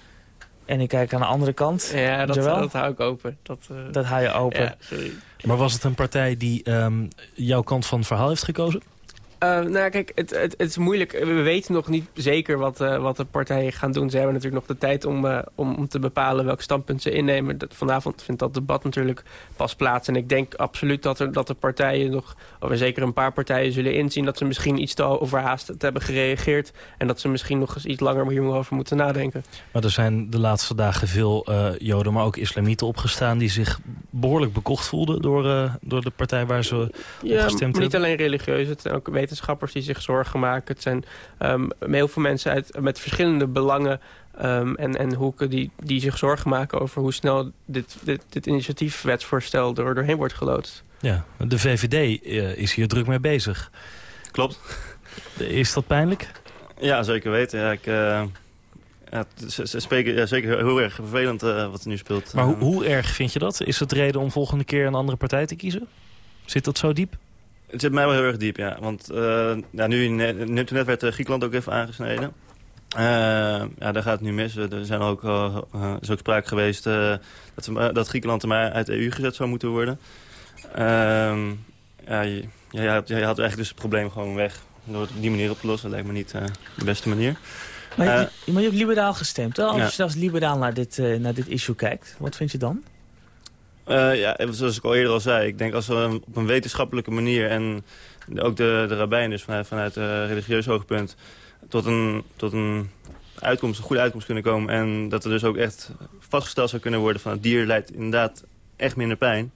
En ik kijk aan de andere kant. Ja, dat, dat hou ik open. Dat, dat hou je open. Ja, sorry. Maar was het een partij die um, jouw kant van het verhaal heeft gekozen? Uh, nou, kijk, het, het, het, is moeilijk. We weten nog niet zeker wat, uh, wat de partijen gaan doen. Ze hebben natuurlijk nog de tijd om, uh, om, om te bepalen welk standpunt ze innemen. Dat, vanavond vindt dat debat natuurlijk pas plaats. En ik denk absoluut dat, er, dat de partijen nog, of zeker een paar partijen zullen inzien... dat ze misschien iets te overhaast hebben gereageerd. En dat ze misschien nog eens iets langer hierover moeten nadenken. Maar er zijn de laatste dagen veel Joden, maar ook islamieten opgestaan... die zich behoorlijk bekocht voelden door, door de partij waar ze ja, op gestemd maar niet hebben. alleen religieus, het zijn ook wetenschappers die zich zorgen maken. Het zijn um, heel veel mensen uit, met verschillende belangen... Um, en, en hoeken die, die zich zorgen maken over hoe snel dit, dit, dit initiatiefwetsvoorstel er doorheen wordt geloodst. Ja, de VVD uh, is hier druk mee bezig. Klopt. Is dat pijnlijk? Ja, zeker weten. Ja, ik, uh, ja, ze, ze spreken ja, zeker heel erg vervelend uh, wat er nu speelt. Maar hoe, hoe erg vind je dat? Is het reden om volgende keer een andere partij te kiezen? Zit dat zo diep? Het zit mij wel heel erg diep, ja. Want uh, ja, nu, net, net werd uh, Griekenland ook even aangesneden. Uh, ja, daar gaat het nu mis. Er zijn ook, uh, is ook sprake geweest dat, ze, dat Griekenland er maar uit de EU gezet zou moeten worden. Ehm, ja, je, je, had, je had eigenlijk dus het probleem gewoon weg. Door het op die manier op te lossen, dat lijkt me niet de beste manier. Maar je, maar je hebt liberaal gestemd? Als ja. je als liberaal naar dit, naar dit issue kijkt, wat vind je dan? Uh, ja, zoals ik al eerder al zei, ik denk als we op een wetenschappelijke manier... en ook de, de rabbijn dus vanuit, vanuit religieus hoogpunt... tot een, tot een, uitkomst, een goede uitkomst kunnen komen... en dat er dus ook echt vastgesteld zou kunnen worden... van het dier leidt inderdaad echt minder pijn...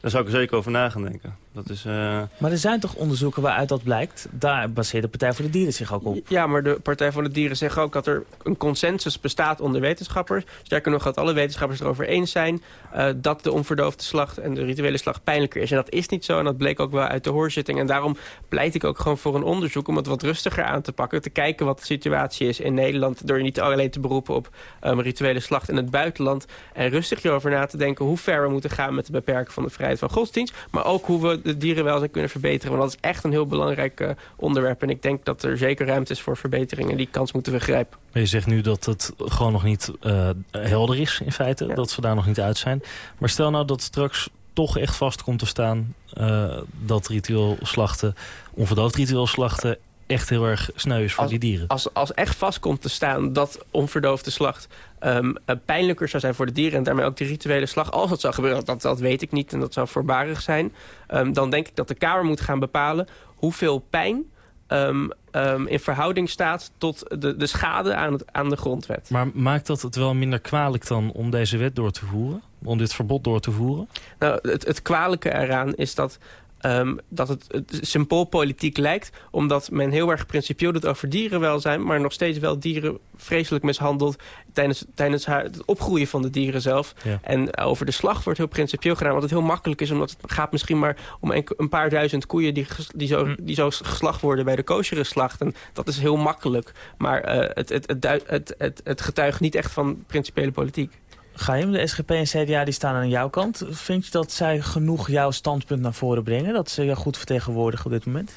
daar zou ik er zeker over na gaan denken. Dat is, uh... Maar er zijn toch onderzoeken waaruit dat blijkt? Daar baseert de Partij voor de Dieren zich ook op. Ja, maar de Partij voor de Dieren zegt ook dat er een consensus bestaat onder wetenschappers. Sterker nog, dat alle wetenschappers erover eens zijn... Uh, dat de onverdoofde slacht en de rituele slacht pijnlijker is. En dat is niet zo en dat bleek ook wel uit de hoorzitting. En daarom pleit ik ook gewoon voor een onderzoek... om het wat rustiger aan te pakken. Te kijken wat de situatie is in Nederland... door je niet alleen te beroepen op um, rituele slacht in het buitenland. En rustig erover na te denken hoe ver we moeten gaan... met het beperken van de vrijheid van godsdienst. Maar ook hoe we de dierenwelzijn kunnen verbeteren. Want dat is echt een heel belangrijk uh, onderwerp. En ik denk dat er zeker ruimte is voor verbetering. En die kans moeten we grijpen. Maar je zegt nu dat het gewoon nog niet uh, helder is in feite. Ja. Dat we daar nog niet uit zijn. Maar stel nou dat straks toch echt vast komt te staan... Uh, dat ritueel slachten, onverdoofd ritueel slachten echt heel erg sneu is voor als, die dieren. Als, als echt vast komt te staan dat onverdoofde slacht um, uh, pijnlijker zou zijn voor de dieren... en daarmee ook de rituele slag, als dat zou gebeuren, dat, dat weet ik niet... en dat zou voorbarig zijn, um, dan denk ik dat de Kamer moet gaan bepalen... hoeveel pijn um, um, in verhouding staat tot de, de schade aan, het, aan de grondwet. Maar maakt dat het wel minder kwalijk dan om deze wet door te voeren? Om dit verbod door te voeren? Nou, het, het kwalijke eraan is dat Um, dat het, het symboolpolitiek lijkt. Omdat men heel erg principieel doet over dierenwelzijn... maar nog steeds wel dieren vreselijk mishandelt... tijdens, tijdens haar, het opgroeien van de dieren zelf. Ja. En over de slag wordt heel principieel gedaan. Want het heel makkelijk is, omdat het gaat misschien maar... om een, een paar duizend koeien die, die, zo, Hm. die zo geslacht worden... bij de kosheren slacht. En dat is heel makkelijk. Maar uh, het, het, het, het, het, het getuigt niet echt van principiële politiek. Gaim, de SGP en CDA die staan aan jouw kant. Vind je dat zij genoeg jouw standpunt naar voren brengen? Dat ze je goed vertegenwoordigen op dit moment?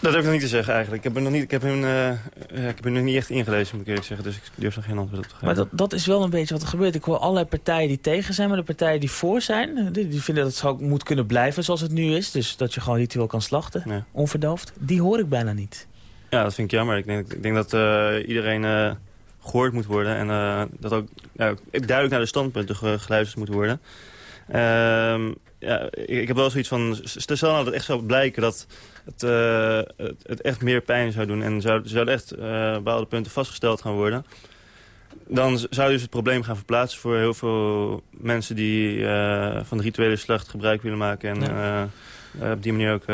Dat durf ik nog niet te zeggen eigenlijk. Ik heb hem nog niet, ik heb hem, uh, ik heb hem nog niet echt ingelezen, moet ik eerlijk zeggen. Dus ik durf nog geen antwoord op te geven. Maar dat, dat is wel een beetje wat er gebeurt. Ik hoor allerlei partijen die tegen zijn, maar de partijen die voor zijn... die, die vinden dat het zou, moet kunnen blijven zoals het nu is. Dus dat je gewoon ritueel kan slachten, onverdoofd. Die hoor ik bijna niet. Ja, dat vind ik jammer. Ik denk, ik denk dat uh, iedereen uh, gehoord moet worden. En uh, dat ook nou, duidelijk naar de standpunten geluisterd moet worden. Ehm, ja, ik heb wel zoiets van... Stel nou dat het echt zou blijken dat het, het, het, echt meer pijn zou doen... en zou, zouden echt bepaalde punten vastgesteld gaan worden... dan zou dus het probleem gaan verplaatsen voor heel veel mensen... die van de rituele slacht gebruik willen maken... en op die manier ook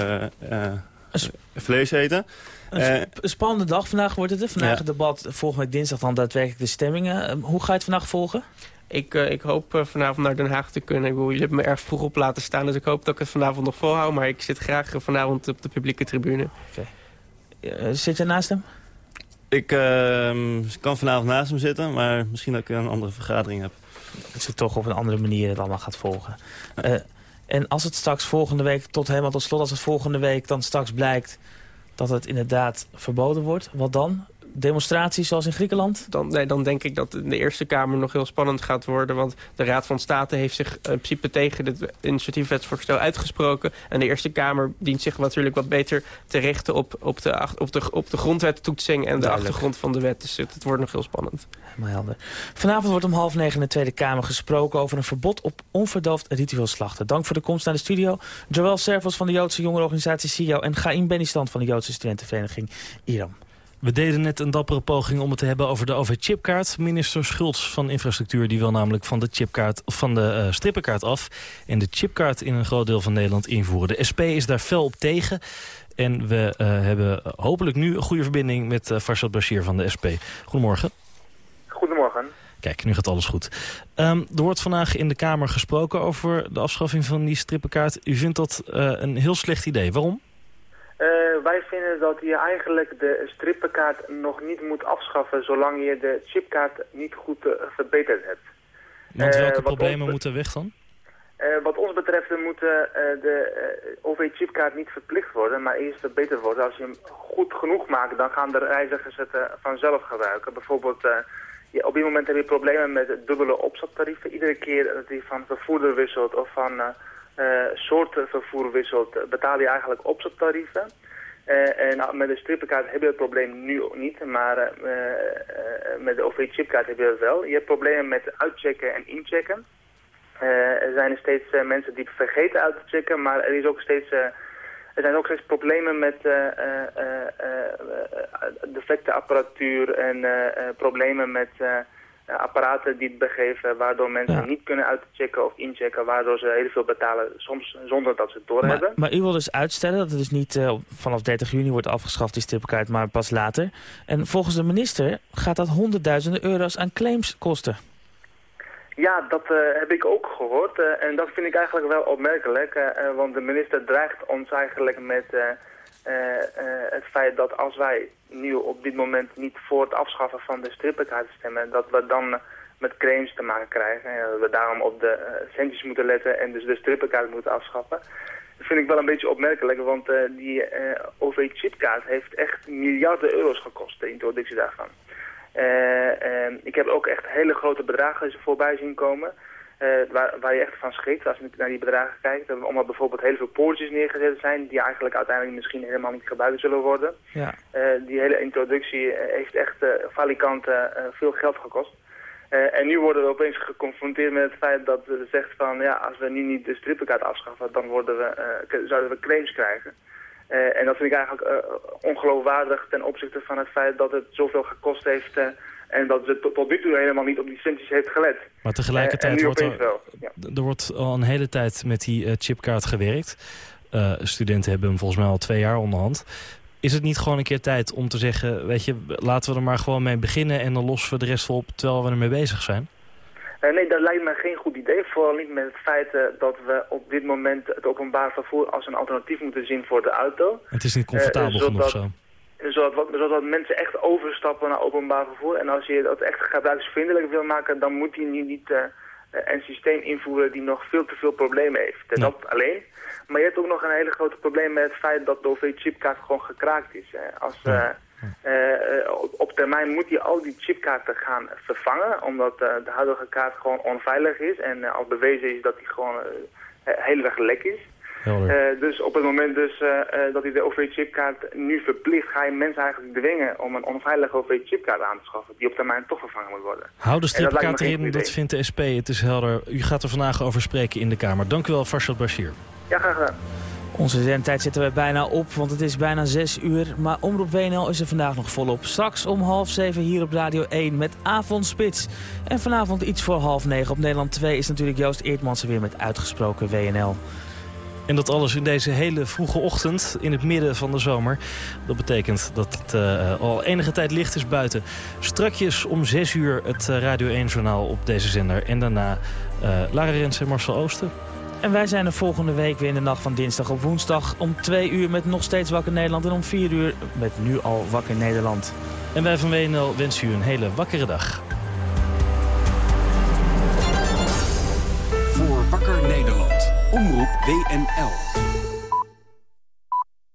vlees eten. Een spannende dag vandaag wordt het. Vandaag het debat, volgende week dinsdag dan daadwerkelijk de stemmingen. Hoe ga je het vandaag volgen? Ik, uh, ik hoop uh, vanavond naar Den Haag te kunnen. Ik bedoel, jullie hebben me erg vroeg op laten staan, dus ik hoop dat ik het vanavond nog volhoud. Maar ik zit graag vanavond op de publieke tribune. Okay. Uh, zit je naast hem? Ik ehm, kan vanavond naast hem zitten, maar misschien dat ik een andere vergadering heb. Dat je toch op een andere manier het allemaal gaat volgen. en als het straks volgende week, tot helemaal tot slot, als het volgende week dan straks blijkt dat het inderdaad verboden wordt, wat dan? Demonstraties zoals in Griekenland? Dan, nee, dan denk ik dat in de Eerste Kamer nog heel spannend gaat worden. Want de Raad van State heeft zich in principe tegen dit initiatiefwetsvoorstel uitgesproken. En de Eerste Kamer dient zich natuurlijk wat beter te richten op, op, de, op, de, op de grondwettoetsing en de achtergrond van de wet. Dus het, het wordt nog heel spannend. Helemaal helder. Vanavond wordt om half negen in de Tweede Kamer gesproken over een verbod op onverdoofd ritueel slachten. Dank voor de komst naar de studio. Joël Servos van de Joodse jongerenorganisatie SIO en Gaim Benistant van de Joodse studentenvereniging IRAM. We deden net een dappere poging om het te hebben over de OV-chipkaart. Minister Schultz van Infrastructuur die wil namelijk van de, chipkaart, van de uh, strippenkaart af... en de chipkaart in een groot deel van Nederland invoeren. De SP is daar fel op tegen. En we uh, hebben hopelijk nu een goede verbinding met uh, Farsad Bashir van de SP. Goedemorgen. Goedemorgen. Kijk, nu gaat alles goed. Um, er wordt vandaag in de Kamer gesproken over de afschaffing van die strippenkaart. U vindt dat een heel slecht idee. Waarom? Uh, wij vinden dat je eigenlijk de strippenkaart nog niet moet afschaffen zolang je de chipkaart niet goed uh, verbeterd hebt. Want welke uh, problemen moeten weg dan? wat ons betreft moeten de OV-chipkaart niet verplicht worden, maar eerst verbeterd worden. Als je hem goed genoeg maakt, dan gaan de reizigers het vanzelf gebruiken. Bijvoorbeeld, je, op dit moment heb je problemen met dubbele opstaptarieven. Iedere keer dat je van vervoerder wisselt of van soorten vervoer wisselt, betaal je eigenlijk opstaptarieven. Uh, en met de strippenkaart heb je het probleem nu niet, maar met de OV-chipkaart heb je het wel. Je hebt problemen met uitchecken en inchecken. er zijn steeds mensen die vergeten uit te checken, maar er, is ook steeds, er zijn ook steeds problemen met defecte apparatuur en problemen met apparaten die het begeven, waardoor mensen niet kunnen uitchecken of inchecken, waardoor ze heel veel betalen, soms zonder dat ze het doorhebben. Maar, maar u wil dus uitstellen dat het dus niet uh, vanaf 30 juni wordt afgeschaft, die strippenkaart, maar pas later. En volgens de minister gaat dat honderdduizenden euro's aan claims kosten. Ja, dat uh, heb ik ook gehoord en dat vind ik eigenlijk wel opmerkelijk, want de minister dreigt ons eigenlijk met het feit dat als wij nu op dit moment niet voor het afschaffen van de strippenkaarten stemmen, dat we dan met claims te maken krijgen. En dat we daarom op de uh, centjes moeten letten en dus de strippenkaart moeten afschaffen. Dat vind ik wel een beetje opmerkelijk, want die OV-chipkaart heeft echt miljarden euro's gekost, de introductie daarvan. ik heb ook echt hele grote bedragen voorbij zien komen. Uh, waar, waar, je echt van schrikt als je naar die bedragen kijkt. Omdat bijvoorbeeld heel veel poortjes neergezet zijn die eigenlijk uiteindelijk misschien helemaal niet gebruikt zullen worden. Ja. Uh, die hele introductie heeft echt uh, valikant veel geld gekost. en nu worden we opeens geconfronteerd met het feit dat ze zegt van ja, als we nu niet de strippenkaart afschaffen, dan worden we, zouden we claims krijgen. en dat vind ik eigenlijk ongeloofwaardig ten opzichte van het feit dat het zoveel gekost heeft en dat ze tot, tot nu toe helemaal niet op die centjes heeft gelet. Maar tegelijkertijd uh, wordt er, wel, ja. er wordt al een hele tijd met die uh, chipkaart gewerkt. Uh, studenten hebben hem volgens mij al twee jaar onderhand. Is het niet gewoon een keer tijd om te zeggen... weet je, laten we er maar gewoon mee beginnen... en dan lossen we de rest op terwijl we ermee bezig zijn? nee, dat lijkt me geen goed idee. Vooral niet met het feit dat we op dit moment het openbaar vervoer als een alternatief moeten zien voor de auto. Het is niet comfortabel genoeg zo zodat, zodat mensen echt overstappen naar openbaar vervoer. En als je dat echt gebruiksvriendelijk wil maken, dan moet die niet, niet uh, een systeem invoeren die nog veel te veel problemen heeft. En dat alleen. Maar je hebt ook nog een hele grote probleem met het feit dat de OV-chipkaart gewoon gekraakt is. Als, op termijn moet je al die chipkaarten gaan vervangen, omdat de huidige kaart gewoon onveilig is. En al bewezen is dat die gewoon heel erg lek is. Uh, dus op het moment dus, uh, uh, dat hij de OV-chipkaart nu verplicht, ga je mensen eigenlijk dwingen om een onveilige OV-chipkaart aan te schaffen, die op termijn toch vervangen moet worden. Hou de stripkaart erin, dat vindt de SP, het is helder. U gaat er vandaag over spreken in de Kamer. Dank u wel, Farshad Bashir. Ja, graag gedaan. Onze zendtijd zitten we bijna op, want het is bijna 6 uur. Maar Omroep WNL is er vandaag nog volop. Straks om half 7 hier op Radio 1 met Avondspits. En vanavond iets voor half 9 op Nederland 2 is natuurlijk Joost Eertmans weer met uitgesproken WNL. En dat alles in deze hele vroege ochtend in het midden van de zomer. Dat betekent dat het uh, al enige tijd licht is buiten. Strakjes om 6 uur het Radio 1-journaal op deze zender. En daarna uh, Lara Rens en Marcel Ooster. En wij zijn er volgende week weer in de nacht van dinsdag op woensdag... om 2 uur met Nog Steeds Wakker Nederland... en om 4 uur met Nu Al Wakker Nederland. En wij van WNL wensen u een hele wakkere dag. Omroep WNL.